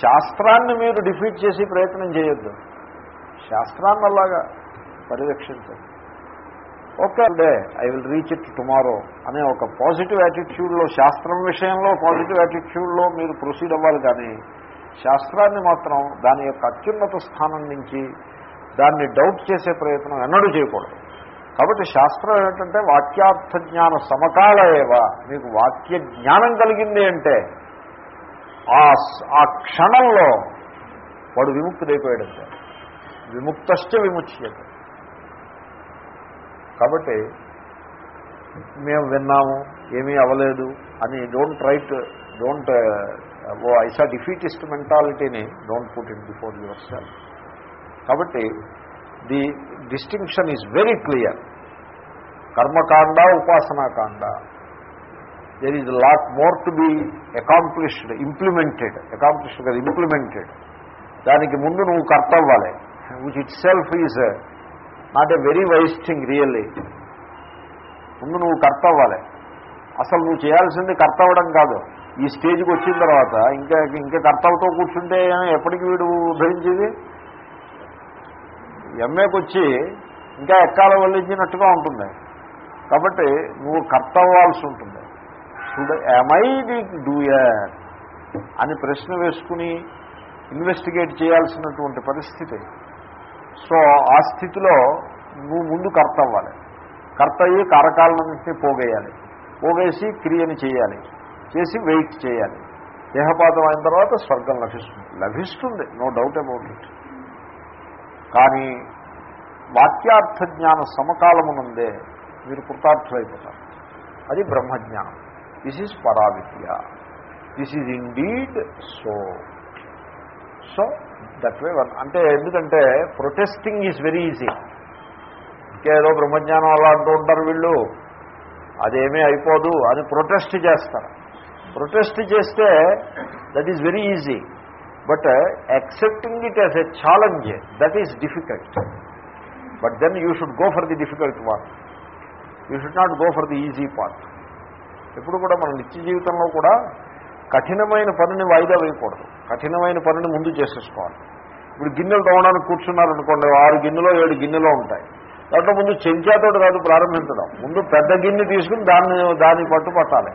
శాస్త్రాన్ని మీరు డిఫీట్ చేసి ప్రయత్నం చేయొద్దు. శాస్త్రాన్ని అలాగా పరిరక్షించండి okay day I will reach it tomorrow అనే ఒక పాజిటివ్ యాటిట్యూడ్లో శాస్త్రం విషయంలో పాజిటివ్ యాటిట్యూడ్లో మీరు ప్రొసీడ్ అవ్వాలి కానీ శాస్త్రాన్ని మాత్రం దాని యొక్క అత్యున్నత స్థానం నుంచి దాన్ని డౌట్ చేసే ప్రయత్నం ఎన్నడూ చేయకూడదు. కాబట్టి శాస్త్రం ఏంటంటే వాక్యార్థ జ్ఞాన సమకాలయేవా మీకు వాక్య జ్ఞానం కలిగింది అంటే ఆ ఆ క్షణంలో వాడు విముక్తుడైపోయాడంటే విముక్తశ్చ విముచ్యత. కాబట్టి మేము విన్నాము ఏమీ అవ్వలేదు అని డోంట్ రైట్ డోంట్ ఓ ఐసా defeatist మెంటాలిటీని don't put in before yourself కాబట్టి the distinction is very clear. కర్మకాండ ఉపాసనాకాండ. There is lot more to be accomplished implemented accomplished కదా ఇంప్లిమెంటెడ్ దానికి ముందు నువ్వు కర్త అవ్వాలి. Which itself is not a very wise thing really ముందు నువ్వు కర్త అవ్వాలి. అసలు నువ్వు చేయాల్సింది కర్త అవ్వడం కాదు. ఈ స్టేజ్కి వచ్చిన తర్వాత ఇంకా ఇంకా కర్తలతో కూర్చుంటే ఎప్పటికి వీడు ధరించేది ఎంఏకి వచ్చి ఇంకా ఎక్కాల వల్లించినట్టుగా ఉంటుంది. కాబట్టి నువ్వు కర్త అవ్వాల్సి ఉంటుంది షుడ్ ఐ ది డూయర్ అని ప్రశ్న వేసుకుని ఇన్వెస్టిగేట్ చేయాల్సినటువంటి పరిస్థితి. సో ఆ స్థితిలో నువ్వు ముందు కర్త అవ్వాలి కర్త అయ్యి కారకాలన్నింటినీ పోగేయాలి. పోగేసి క్రియని చేయాలి. చేసి వెయిట్ చేయాలి. దేహపాతం అయిన తర్వాత స్వర్గం లభిస్తుంది. లభిస్తుంది. నో డౌట్ అబౌట్ ఇట్ కానీ వాక్యార్థ జ్ఞాన సమకాలమునందే మీరు కృతార్థులైపోతారు. అది బ్రహ్మజ్ఞానం. This is పరావిద్య. This is indeed so so that way one అంటే ఎందుకంటే ప్రొటెస్టింగ్ ఈజ్ వెరీ ఈజీ ఇంకేదో బ్రహ్మజ్ఞానం అలా అంటూ ఉంటారు వీళ్ళు. అదేమీ అయిపోదు. అని ప్రొటెస్ట్ చేస్తారు. ప్రొటెస్ట్ చేస్తే that is very easy but accepting it as a challenge that is difficult. But then you should go for the difficult part you should not go for the easy part ఎప్పుడు కూడా మన నిత్య జీవితంలో కూడా కఠినమైన పనిని వాయిదా వేయకూడదు. కఠినమైన పనిని ముందు చేసేసుకోవాలి. ఇప్పుడు గిన్నెలు తోవడానికి కూర్చున్నారనుకోండి ఆరు గిన్నెలో ఏడు గిన్నెలో ఉంటాయి. దాంట్లో ముందు చెంచాతోటి కాదు ప్రారంభించడం. ముందు పెద్ద గిన్నె తీసుకుని దాన్ని దాన్ని పట్టు పట్టాలి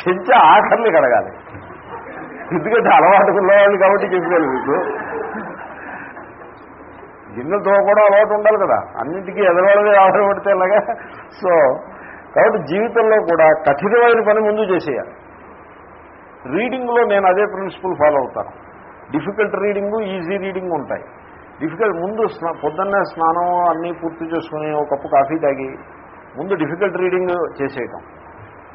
చెంచా ఆఖరిని కడగాలి. ఎందుకంటే అలవాటు ఉన్నవాళ్ళు కాబట్టి చెప్పారు మీకు. గిన్నెతో కూడా అలవాటు ఉండాలి కదా. అన్నింటికీ ఎదరవాళ్ళదే ఆధారపడితే ఇలాగా సో కాబట్టి జీవితంలో కూడా కఠినమైన పని ముందు చేసేయాలి. రీడింగ్లో నేను అదే ప్రిన్సిపల్ ఫాలో అవుతాను. డిఫికల్ట్ రీడింగు ఈజీ రీడింగ్ ఉంటాయి. డిఫికల్ట్ ముందు స్నా పొద్దున్నే స్నానం అన్నీ పూర్తి చేసుకుని ఒక కప్పు కాఫీ తాగి ముందు డిఫికల్ట్ రీడింగ్ చేసేయటం.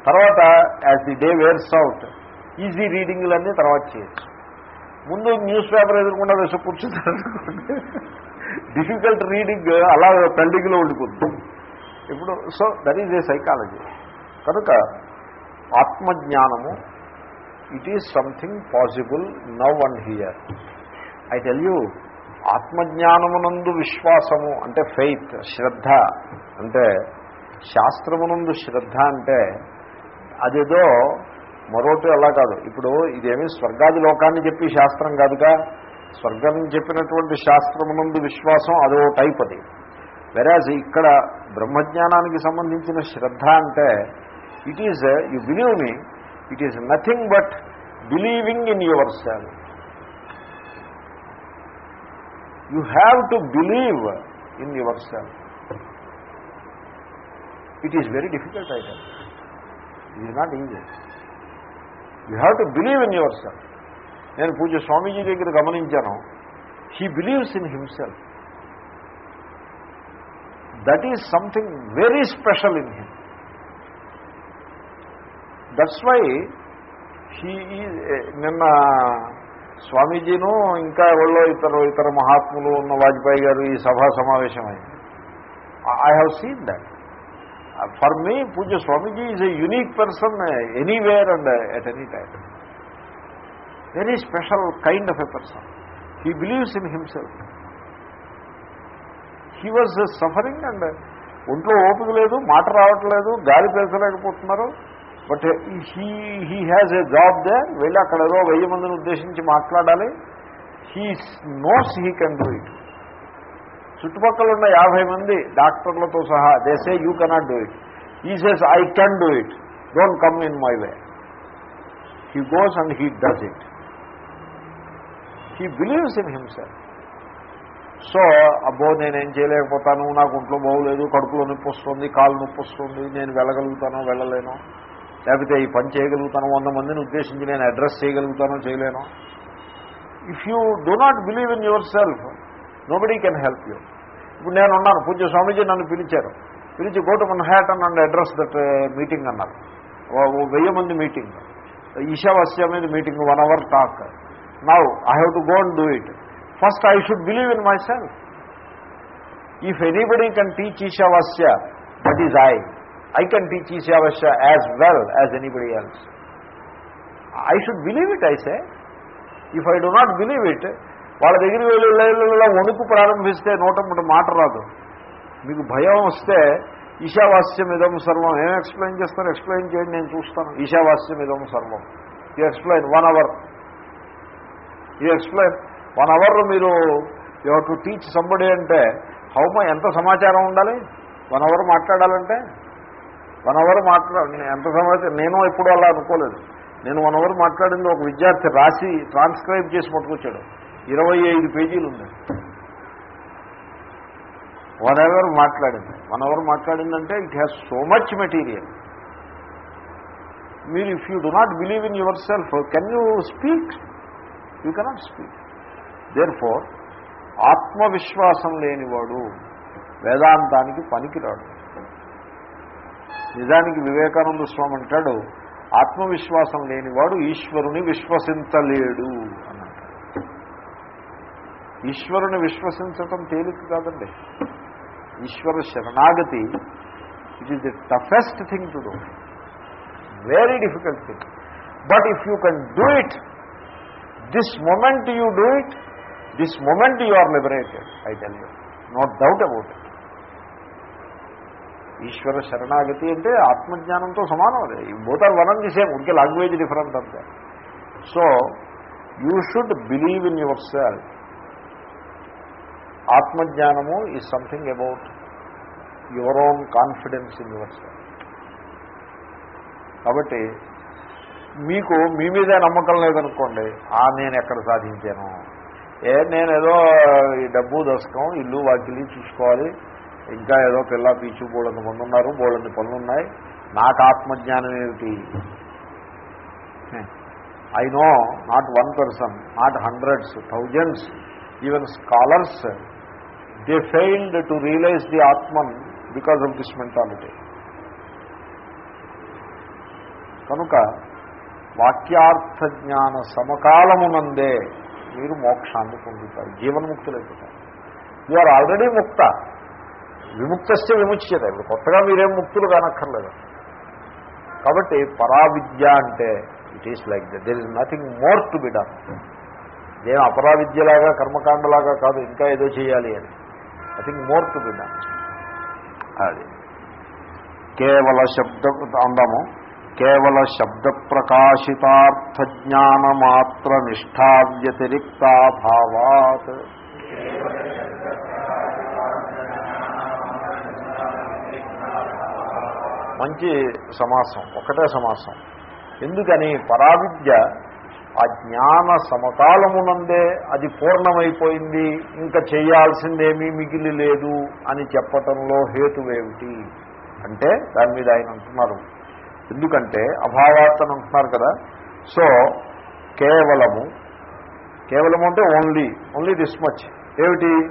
తర్వాత as the day wears out easy రీడింగ్లన్నీ తర్వాత చేయొచ్చు. ముందు న్యూస్ పేపర్ ఎదుర్కొండా వేసి కూర్చుంటారనుకోండి డిఫికల్ట్ రీడింగ్ అలా పెండింగ్లో ఉండిపోతుంది ఇప్పుడు so that is a psychology కనుక ఆత్మజ్ఞానము it is something possible now and here I tell you ఆత్మజ్ఞానమునందు విశ్వాసము అంటే ఫెయిత్ శ్రద్ధ అంటే శాస్త్రమునందు శ్రద్ధ అంటే అదేదో మరోటి అలా కాదు. ఇప్పుడు ఇదేమీ స్వర్గాది లోకాన్ని చెప్పి శాస్త్రం కాదుగా. స్వర్గం చెప్పినటువంటి శాస్త్రమునందు విశ్వాసం అదో టైప్ అది. వెరాజ్ ఇక్కడ బ్రహ్మజ్ఞానానికి సంబంధించిన శ్రద్ధ అంటే it is you believe me it is nothing but believing in yourself you have to believe in yourself it is very difficult item it is not easy you have to believe in yourself నేను పూజ స్వామీజీ దగ్గర గమనించాను. He believes in himself that is something very special in him that's why he నిన్న స్వామీజీను ఇంకా ఎవరో ఇతరు ఇతర మహాత్ములు ఉన్న వాజ్పేయి గారు ఈ సభా సమావేశమైంది I have seen that for me Pooja Swamiji is a unique person anywhere and at any time very special kind of a person he believes in himself he was suffering and ఒంట్లో ఓపిక లేదు మాట రావట్లేదు గాలి పేసలేకపోతున్నారు but he he has a job there వెళ్ళి అక్కడ ఏదో వెయ్యి మందిని ఉద్దేశించి మాట్లాడాలి. He knows he can do it చుట్టుపక్కల ఉన్న యాభై మంది డాక్టర్లతో సహా they say you cannot do it he says I can do it don't come in my way he goes and he does it he believes in himself so అబ్బో నేనేం చేయలేకపోతాను నాకు ఒంట్లో బాగోలేదు కడుపులో నొప్పి వస్తుంది కాలు నొప్పి వస్తుంది నేను వెళ్ళగలుగుతానో వెళ్ళలేను లేకపోతే ఈ పని చేయగలుగుతాను వంద మందిని ఉద్దేశించి నేను అడ్రస్ చేయగలుగుతానో చేయలేను. If you do not believe in yourself nobody can help you ఇప్పుడు నేను ఉన్నాను పూజ స్వామీజీ నన్ను పిలిచారు. పిలిచి గోటు మన హ్యాట్ అండ్ అడ్రస్ దట్ మీటింగ్ అన్నారు. వెయ్యి మంది మీటింగ్ ఈశావాస్య మీద meeting one hour talk now I have to go and do it first I should believe in myself if anybody can teach Ishavasya that is I I can teach Ishavasya as well as anybody else I should believe it I say if I do not believe it వాళ్ళ దగ్గరికి వెళ్ళి ఇళ్ళ వణుకు ప్రారంభిస్తే నూట మాట రాదు. మీకు భయం వస్తే ఈశావాస్యం ఇదం సర్వం. ఏం ఎక్స్ప్లెయిన్ చేస్తారు? ఎక్స్ప్లెయిన్ చేయండి నేను చూస్తాను. ఈశావాస్యం ఇదం సర్వం. You explain one hour you explain one hour మీరు యూ టు టీచ్ సంబడి అంటే హౌ మై ఎంత సమాచారం ఉండాలి? వన్ అవర్ మాట్లాడాలంటే? వన్ అవర్ మాట్లా ఎంత సమాచారం నేను ఎప్పుడు అలా అనుకోలేదు. నేను వన్ అవర్ మాట్లాడింది ఒక విద్యార్థి రాసి ట్రాన్స్క్రైబ్ చేసి పట్టుకొచ్చాడు. ఇరవై ఐదు పేజీలు ఉంది వన్ అవర్ మాట్లాడింది. One hour మాట్లాడిందంటే it has so much material మీరు if you do not believe in yourself can you speak you cannot speak therefore ఆత్మవిశ్వాసం లేనివాడు వేదాంతానికి పనికిరాడు. నిజానికి వివేకానంద స్వామి అంటాడు ఆత్మవిశ్వాసం లేనివాడు ఈశ్వరుని విశ్వసించలేడు. ఈశ్వరుని విశ్వసించటం తేలిక కాదండి. ఈశ్వర శరణాగతి it is the toughest thing to do very difficult thing but if you can do it this moment you do it this moment you are liberated I tell you no doubt about it ఈశ్వర శరణాగతి అంటే ఆత్మజ్ఞానంతో సమానం అదే. Both are one and the same ఉంటే language different అంతే. So you should believe in yourself ఆత్మజ్ఞానము is something about your own confidence in yourself కాబట్టి మీకు మీ మీదే నమ్మకం లేదనుకోండి ఆ నేను ఎక్కడ సాధించాను? ఏ నేను ఏదో ఈ డబ్బు దశకం ఇల్లు వాకిలి చూసుకోవాలి ఇంకా ఏదో పిల్ల పీచు బోళ్ళని మంది ఉన్నారు బోళ్ళని పనులు ఉన్నాయి నాకు ఆత్మజ్ఞానం ఏమిటి? I know not one person not hundreds thousands even scholars they failed to realize the atman because of this mentality కనుక వాక్యార్థ జ్ఞాన సమకాలమునందే మీరు మోక్షాన్ని పొందుతారు. జీవన్ముక్తులైపోతారు. యు ఆర్ ఆల్రెడీ ముక్త. విముక్తస్తే విముచ్యత. ఇప్పుడు కొత్తగా మీరేం ముక్తులు కానక్కర్లేదు. కాబట్టి పరావిద్య అంటే it is like that there is nothing more to be done నేను అపరావిద్యలాగా కర్మకాండలాగా కాదు ఇంకా ఏదో చేయాలి అని. నథింగ్ మోర్ టు బి అది. కేవల శబ్ద అందము. కేవల శబ్ద ప్రకాశితార్థ జ్ఞానమాత్ర నిష్ఠా వ్యతిరిక్తాభావాత్ మంచి సమాసం ఒకటే సమాసం. ఎందుకని? పరావిద్య ఆ జ్ఞాన సమకాలమునందే అది పూర్ణమైపోయింది. ఇంకా చేయాల్సిందేమీ మిగిలి లేదు అని చెప్పటంలో హేతువేమిటి? అంటే దాని మీద ఆయన అంటున్నారు. ఎందుకంటే అభావాత్ అంటున్నారు కదా. సో కేవలము కేవలము అంటే ఓన్లీ ఓన్లీ దిస్ మచ్ ఏమిటి?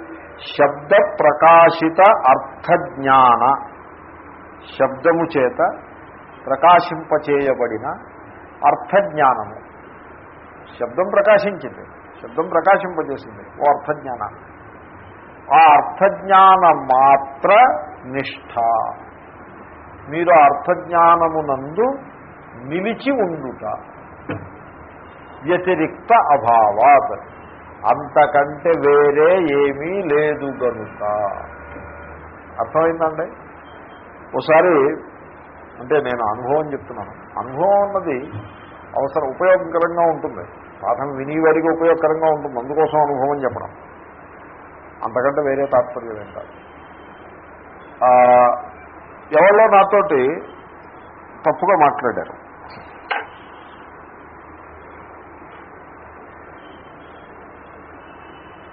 శబ్ద ప్రకాశిత అర్థజ్ఞాన. శబ్దము చేత ప్రకాశింపచేయబడిన అర్థజ్ఞానము. శబ్దం ప్రకాశించింది. శబ్దం ప్రకాశింపజేసింది. ఓ అర్థజ్ఞానాన్ని ఆ అర్థజ్ఞాన మాత్ర నిష్ఠ. మీరు అర్థజ్ఞానమునందు నిలిచి ఉండుట. వ్యతిరిక్త అభావాత్. అంతకంటే వేరే ఏమీ లేదు గనుక. అర్థమైందండి? ఒకసారి అంటే నేను అనుభవం చెప్తున్నాను. అనుభవం అన్నది అవసరం ఉపయోగకరంగా ఉంటుంది. సాధన వినివాడికి ఉపయోగకరంగా ఉంటుంది. అందుకోసం అనుభవం చెప్పడం. అంతకంటే వేరే తాత్పర్యం ఏంటారు ఎవరో నాతోటి తప్పుగా మాట్లాడారు.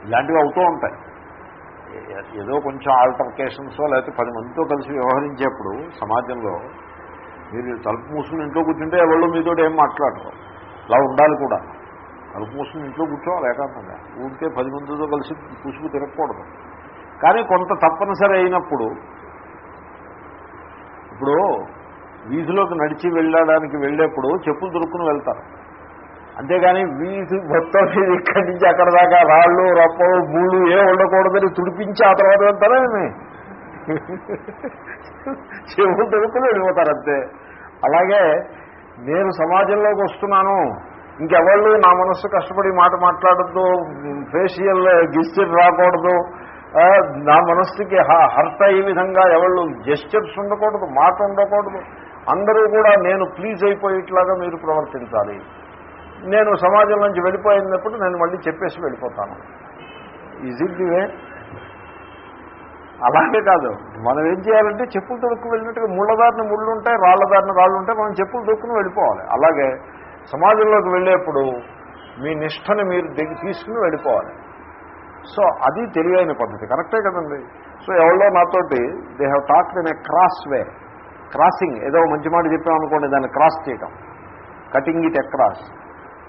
ఇలాంటివి అవుతూ ఉంటాయి. ఏదో కొంచెం ఆల్టర్కేషన్స్ లేకపోతే పది మందితో కలిసి వ్యవహరించేప్పుడు సమాజంలో మీరు తలుపు మూసుకుని ఇంట్లో కూర్చుంటే ఎవరు మీతో ఏం మాట్లాడరు. అలా ఉండాలి కూడా. అరుపు మూసుకుని ఇంట్లో కూర్చోవాలి ఏకాంతంగా. ఊరికే పది మందితో కలిసి పుసుకు తిరగకూడదు. కానీ కొంత తప్పనిసరి అయినప్పుడు ఇప్పుడు వీధిలోకి నడిచి వెళ్ళడానికి వెళ్ళేప్పుడు చెప్పులు దొరుకుని వెళ్తారు. అంతేగాని వీధి మొత్తం మీద ఇక్కడి నుంచి అక్కడ దాకా రాళ్ళు రప్పలు బూళ్ళు ఏ ఉండకూడదని తుడిపించి ఆ తర్వాత వెళ్తారా చెవులు దొరుకుని వెళ్ళిపోతారు అంతే. అలాగే నేను సమాజంలోకి వస్తున్నాను. ఇంకెవళ్ళు నా మనస్సు కష్టపడి మాట మాట్లాడద్దు ఫేషియల్ గిస్టర్ రాకూడదు నా మనస్సుకి హర్ట్ అయ్యే విధంగా ఎవళ్ళు జెస్చర్స్ ఉండకూడదు మాట ఉండకూడదు. అందరూ కూడా నేను ప్లీజ్ అయిపోయేట్లాగా మీరు ప్రవర్తించాలి. నేను సమాజం నుంచి వెళ్ళిపోయినప్పుడు నేను మళ్ళీ చెప్పేసి వెళ్ళిపోతాను. ఈజ్ ఇట్ ది వే అలాగే కాదు. మనం ఏం చేయాలంటే చెప్పులు దొరుకు వెళ్ళినట్టుగా ముళ్ళదారిని ముళ్ళు ఉంటాయి రాళ్ళదారిన రాళ్ళు ఉంటాయి మనం చెప్పులు దొరుకుని వెళ్ళిపోవాలి. అలాగే సమాజంలోకి వెళ్ళేప్పుడు మీ నిష్టని మీరు దిగి తీసుకుని వెళ్ళిపోవాలి. సో అది తెలివైన పద్ధతి. కరెక్టే కదండి? సో ఎవరో నాతోటి they have talk in a cross way crossing ఏదో మంచి మాట చెప్పామనుకోండి దాన్ని క్రాస్ చేయటం. Cutting it across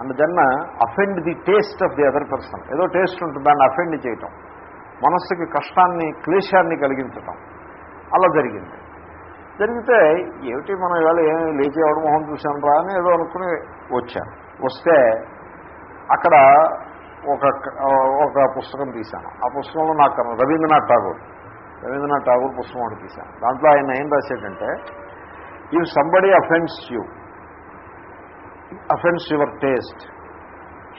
and then offend the taste of the other person ఏదో టేస్ట్ ఉంటుంది దాన్ని అఫెండ్ చేయటం. మనస్సుకి కష్టాన్ని క్లేశాన్ని కలిగించటం. అలా జరిగింది. జరిగితే ఏమిటి మనం ఇవాళ ఏం లేచి ఎవడ మొహం చూశాను రా అని ఏదో అనుకుని వచ్చాను వస్తే అక్కడ ఒక ఒక పుస్తకం తీశాను. ఆ పుస్తకంలో నాకు రవీంద్రనాథ్ ఠాగూర్. రవీంద్రనాథ్ ఠాగూర్ పుస్తకం ఒకటి తీశాను. దాంట్లో ఆయన ఏం రాశాడంటే if somebody offence you offence your taste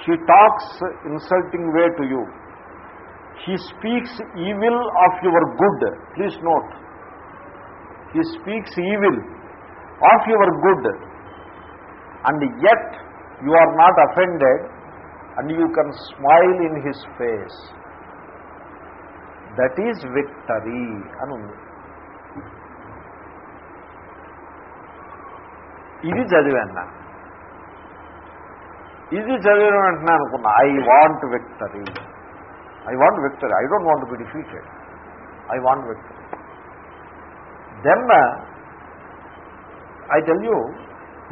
he talks insulting way to you he speaks evil of your good please note he speaks evil of your good and yet you are not offended and you can smile in his face that is victory అని ఉంది ఇది చదివాను? ఇది చదివిన వెంటనే అనుకున్నా. I want victory I want victory I don't want be defeated I want victory then I tell you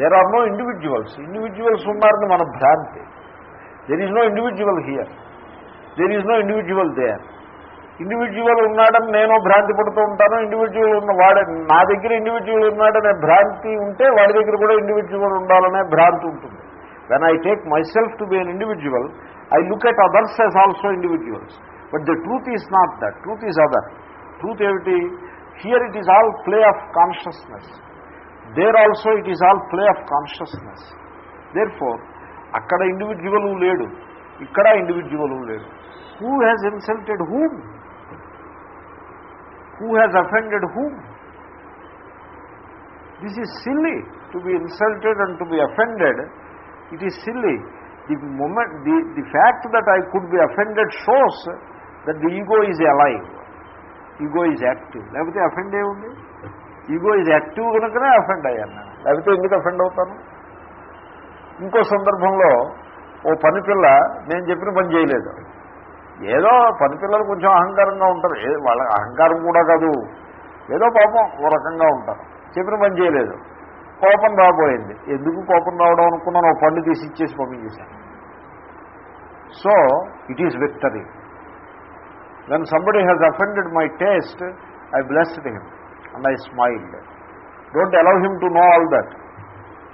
there are no individuals individuals ఉన్నారని మన భ్రాంతి there is no individual here there is no individual there individual ఉన్నాడని నేను భ్రాంతి పడుతూ ఉంటాను. Individual ఉన్న వాడ నా దగ్గర ఇండివిజువల్ ఉన్నాడనే భ్రాంతి ఉంటే వాడి దగ్గర కూడా ఇండివిజువల్ ఉండాలనే భ్రాంతి ఉంటుంది. When I take myself to be an individual I look at others as also individuals but the truth is not that truth is other truth ఏమిటి? Here it is all play of consciousness there also it is all play of consciousness therefore అక్కడ individual లేడు. ఇక్కడ individual లేడు. Who has insulted whom who has offended whom this is silly to be insulted and to be offended it is silly the moment the the fact that I could be offended shows that the ego is alive ego is active లేకపోతే offend ఏముంది? ఉంది ego is active కనుకనే offend అయ్యాను. నేను లేకపోతే ఎందుకు offend అవుతాను? ఇంకో సందర్భంలో ఓ పని పిల్ల నేను చెప్పిన పని చేయలేదు. ఏదో పని పిల్లలు కొంచెం అహంకారంగా ఉంటారు. ఏ వాళ్ళ అహంకారం కూడా కాదు. ఏదో పాపం ఓ రకంగా ఉంటారు. చెప్పిన పని చేయలేదు. కోపం రాబోయింది. ఎందుకు కోపం రావడం అనుకున్నాను? ఓ పండు తీసి ఇచ్చేసి పంపించేశాను. So it is victory when somebody has offended my taste I blessed him and I smiled don't allow him to know all that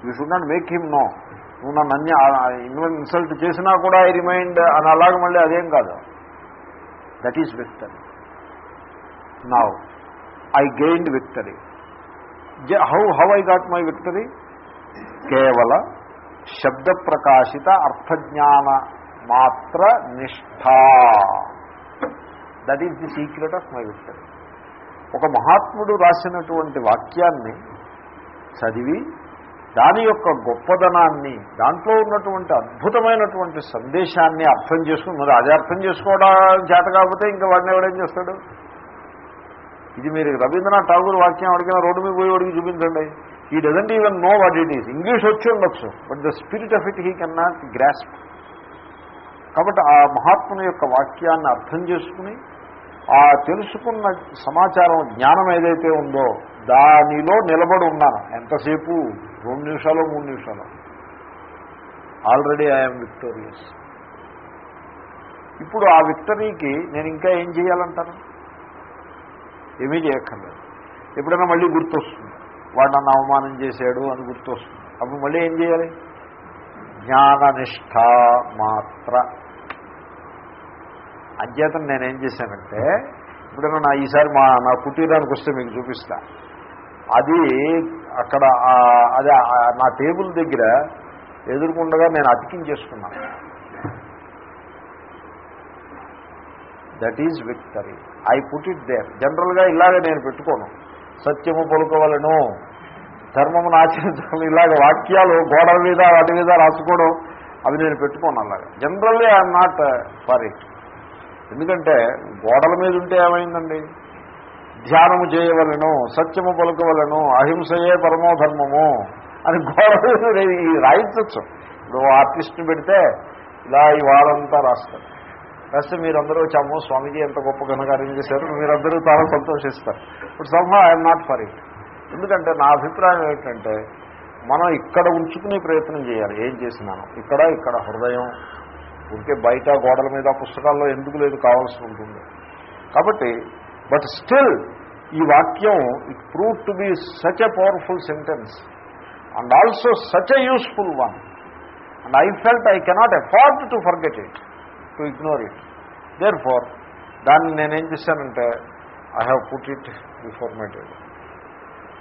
you should not make him know నువ్వు నన్ను అన్య ఇన్సల్ట్ చేసినా కూడా ఐ రిమైండ్ అని అలాగ మళ్ళీ అదేం కాదు. That is victory now I gained victory how how I got my victory కేవల శబ్ద ప్రకాశిత అర్థజ్ఞాన మాత్ర నిష్ఠా. That is the secret of my victory ఒక మహాత్ముడు రాసినటువంటి వాక్యాన్ని చదివి దాని యొక్క గొప్పదనాన్ని దాంట్లో ఉన్నటువంటి అద్భుతమైనటువంటి సందేశాన్ని అర్థం చేసుకుని మరి అది అర్థం చేసుకోవడం చేత కాకపోతే ఇంకా వాడిని ఎవడేం చేస్తాడు? ఇది మీరు రవీంద్రనాథ్ ఠాగూర్ వాక్యం అడిగిన రోడ్డు మీద పోయి వాడికి చూపించండి. He doesn't even know what it is English వచ్చి ఉండొచ్చు but the spirit of it he can not grasp కాబట్టి ఆ మహాత్ముని యొక్క వాక్యాన్ని అర్థం చేసుకుని ఆ తెలుసుకున్న సమాచారం జ్ఞానం ఏదైతే ఉందో దానిలో నిలబడి ఉన్నాను. ఎంతసేపు? రెండు నిమిషాలు మూడు నిమిషాలు. ఆల్రెడీ ఐఎమ్ విక్టోరియస్ ఇప్పుడు ఆ విక్టరీకి నేను ఇంకా ఏం చేయాలంటాను ఏమీ చేయక్కర్లేదు. ఎప్పుడైనా మళ్ళీ గుర్తొస్తుంది. వాడు నన్ను అవమానం చేశాడు అని గుర్తొస్తుంది. అప్పుడు మళ్ళీ ఏం చేయాలి? జ్ఞాననిష్ట మాత్ర అధ్యతం నేనేం చేశానంటే ఇప్పుడైనా నా ఈసారి మా నా కుటీరానికి వస్తే మీకు చూపిస్తా. అది అక్కడ అది నా టేబుల్ దగ్గర ఎదుర్కొండగా నేను అతికించేసుకున్నాను that is victory I put it there జనరల్గా ఇలాగ నేను పెట్టుకోను. సత్యము పలుకోవలను ధర్మమును ఆచరించడం ఇలాగ వాక్యాలు గోడల మీద వాటి మీద రాసుకోవడం అవి నేను పెట్టుకోను అలాగా. Generally I'm not for it ఎందుకంటే గోడల మీద ఉంటే ఏమైందండి? ధ్యానము చేయవలను సత్యము పలుకవలను అహింసయే పరమోధర్మము అని గోడ రాయించచ్చు ఈ ఇప్పుడు ఆర్టిస్ట్ని పెడితే ఇలా ఈ వారంతా రాస్తారు. రాస్తే మీరందరూ వచ్చాము స్వామీజీ ఎంత గొప్ప ఘనకార్యం చేశారు. మీరందరూ చాలా సంతోషిస్తారు. ఇప్పుడు సంహా ఐఎమ్ నాట్ ఫర్ ఇట్ ఎందుకంటే నా అభిప్రాయం ఏంటంటే మనం ఇక్కడ ఉంచుకునే ప్రయత్నం చేయాలి. ఏం చేసినాను. ఇక్కడ ఇక్కడ హృదయం ఉంటే బయట గోడల మీద పుస్తకాల్లో ఎందుకు లేదు కావాల్సి ఉంటుంది. కాబట్టి బట్ స్టిల్ ఈ వాక్యం it prove to be such a powerful sentence and also such a useful one and I felt I cannot afford to forget it to ignore it therefore దాన్ని నేనేం చేశానంటే I have put it before my table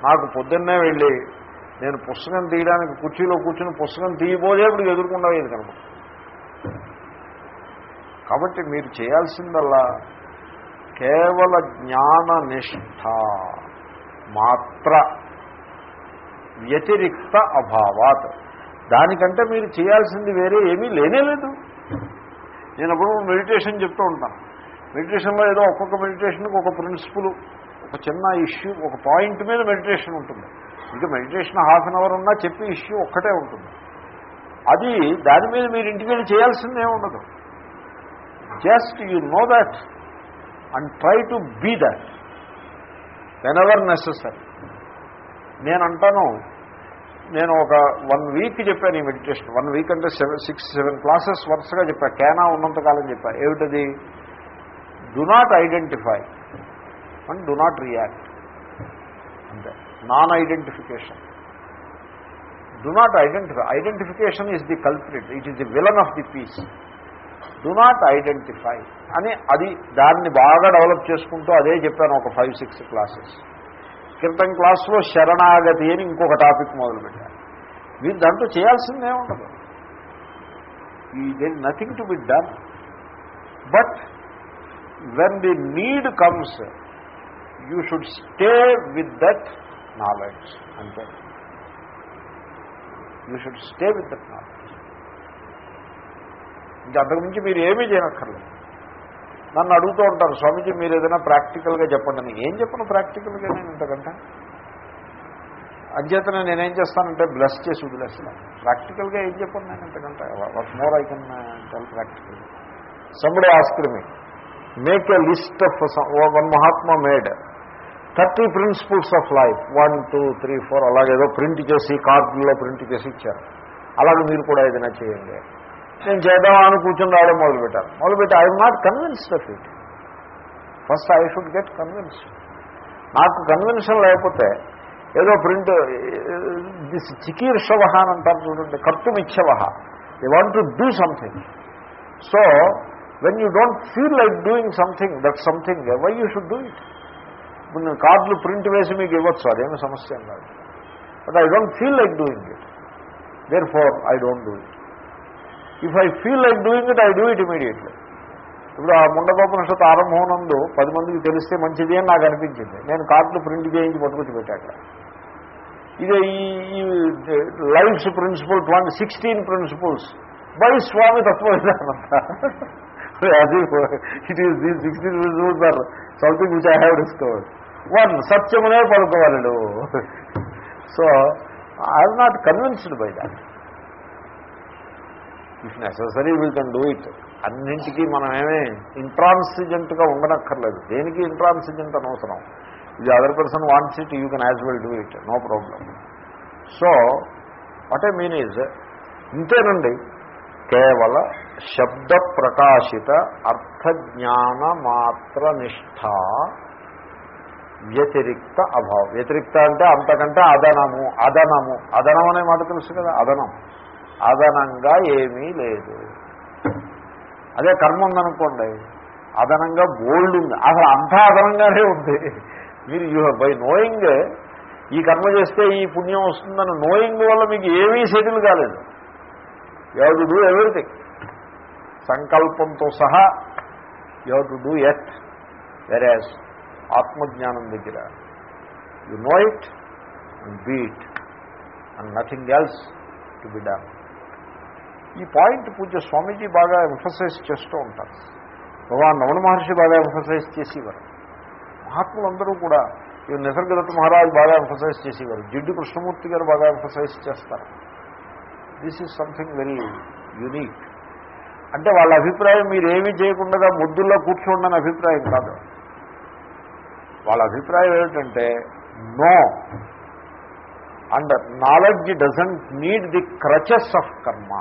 నాకు పొద్దున్నే వెళ్ళి నేను పుస్తకం తీయడానికి కుర్చీలో కూర్చుని పుస్తకం తీయబోయేప్పుడు ఎదుర్కొండా ఇది కనుక కాబట్టి మీరు చేయాల్సిందల్లా కేవల జ్ఞాన నిష్ఠ మాత్ర వ్యతిరిక్త అభావాత్. దానికంటే మీరు చేయాల్సింది వేరే ఏమీ లేనేలేదు నేను అప్పుడు మెడిటేషన్ చెప్తూ ఉంటాను. మెడిటేషన్లో ఏదో ఒక్కొక్క మెడిటేషన్కి ఒక ప్రిన్సిపుల్ ఒక చిన్న ఇష్యూ ఒక పాయింట్ మీద మెడిటేషన్ ఉంటుంది. ఇంకా మెడిటేషన్ హాఫ్ అన్ అవర్ ఉన్నా చెప్పే ఇష్యూ ఒక్కటే ఉంటుంది. అది దాని మీద మీరు ఇంటికి వెళ్ళి చేయాల్సిందే ఉండదు. Just you know that and try to be that. Whenever necessary నేను అంటాను నేను ఒక వన్ వీక్ చెప్పాను ఈ మెడిటేషన్ వన్ వీక్ అంటే సెవెన్ సిక్స్ సెవెన్ క్లాసెస్ వరుసగా చెప్పాను కేనా ఉన్నంతకాలం చెప్పాను ఏమిటది? Do not identify and do not react అంతే. Non identification do not identify identification is the culprit it is the villain of the piece do not identify అని అది దాన్ని బాగా డెవలప్ చేసుకుంటూ అదే చెప్పాను ఒక ఫైవ్ సిక్స్ క్లాసెస్. క్రితం క్లాస్లో శరణాగతి అని ఇంకొక టాపిక్ మొదలుపెట్టాను. మీరు దాంట్లో చేయాల్సిందే ఉండదు ఈ there nothing to be done. But when the need comes you should stay with that knowledge అంతే. You should stay with that knowledge. ఇంకా అంతకుమించి మీరు ఏమీ చేయనక్కర్లేదు. నన్ను అడుగుతూ ఉంటారు స్వామీజీ మీరు ఏదైనా ప్రాక్టికల్గా చెప్పండి. అని ఏం చెప్పను ప్రాక్టికల్గా నేను ఇంతకంటే? అంచేతనే నేనేం చేస్తానంటే బ్లెస్ చేసి వదిలేస్తున్నాను ప్రాక్టికల్గా ఏం చెప్పండి నేను ఇంతకంటే? What more I can uh, tell practical. Somebody asked make a list of one mahatma made thirty principles of life one two three four అలాగేదో print చేసి కార్డుల్లో ప్రింట్ చేసి ఇచ్చారు. అలాగే మీరు కూడా ఏదైనా చేయండి. నేను చేద్దామని కూర్చుని రావడం మొదలుపెట్టాను. మొదలుపెట్టి I'm not convinced of it first I should get convinced నాకు కన్విన్షన్ లేకపోతే ఏదో ప్రింట్ దిస్ చికీర్షవహ అని అంటారు చూడండి కర్తుమిచ్చవహ you want to do something so when you don't feel like doing something that something why you should do it ఇప్పుడు నేను కార్డులు print వేసి మీకు ఇవ్వచ్చు అదేమి సమస్య కాదు. But I don't feel like doing it therefore I don't do it if I feel like doing it I do it immediately ఇప్పుడు ఆ ముండకోపనిషత్తు ఆరంభమునందు పది మందికి తెలిస్తే మంచిది అని నాకు అనిపించింది. నేను కార్డులు ప్రింట్ చేయించి పట్టుకొచ్చి పెట్టాక ఇది ఈ life's principle twenty sixteen principles by Swami Tattvavedananta అది it is these sixteen principles are something which I have discovered one సత్యమునే పలుకోవాలి so I'm not convinced by that if necessary we can do it అన్నింటికీ మనం ఏమే ఇంట్రాన్సిజెంట్గా ఉండనక్కర్లేదు. దేనికి intransigent అనవసరం ఇది other person wants it you can as well do it no problem so what I mean is ఇంతేనండి కేవల శబ్ద ప్రకాశిత అర్థజ్ఞాన మాత్ర నిష్ట వ్యతిరిక్త అభావం. వ్యతిరిక్త అంటే అంతకంటే అదనము అదనము. అదనం అనే మాట తెలుసు కదా? అదనం. అదనంగా ఏమీ లేదు. అదే కర్మ ఉందనుకోండి అదనంగా బోల్డ్ ఉంది. అసలు అంతా అదనంగానే ఉంది. మీరు యూ బై నోయింగ్ ఈ కర్మ చేస్తే ఈ పుణ్యం వస్తుందని నోయింగ్ వల్ల మీకు ఏమీ సెటిల్ కాలేదు. యూ డూ ఎవ్రీథింగ్ సంకల్పంతో సహా యూ టు డూ ఎట్ వెరాజ్ ఆత్మజ్ఞానం దగ్గర you know it and be it and nothing else to be done ఈ పాయింట్ పూజ స్వామీజీ బాగా ఎంఫసైజ్ చేస్తూ ఉంటారు. భగవాన్ రమణ మహర్షి బాగా ఎంఫసైజ్ చేసేవారు. మహాత్ములందరూ కూడా ఈ నిసర్గదత్త మహారాజు బాగా ఎంఫసైజ్ చేసేవారు. జిడ్డు కృష్ణమూర్తి గారు బాగా ఎంఫసైజ్ చేస్తారు. This is something very unique అంటే వాళ్ళ అభిప్రాయం మీరు ఏమీ చేయకుండా ముద్దుల్లో కూర్చోండి అభిప్రాయం కాదు. వాళ్ళ అభిప్రాయం ఏమిటంటే no and knowledge doesn't need the crutches of karma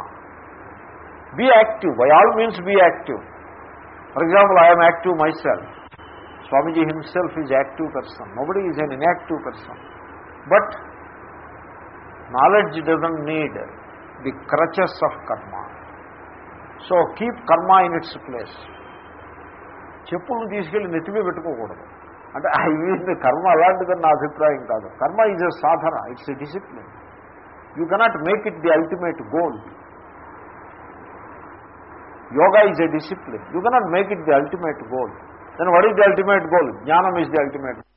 be active by all means be active for example I'm active myself Swamiji himself is active person nobody is an inactive person but knowledge doesn't need the crutches of karma so keep karma in its place చెప్పులను తీసుకెళ్ళి నెత్తిమీ పెట్టుకోకూడదు. అంటే ఇది కర్మ అలాంటిదని నా అభిప్రాయం కాదు. Karma is a sadhana. It's a discipline you cannot make it the ultimate goal yoga is a discipline. You cannot make it the ultimate goal. Then what is the ultimate goal? Jnanam is the ultimate goal.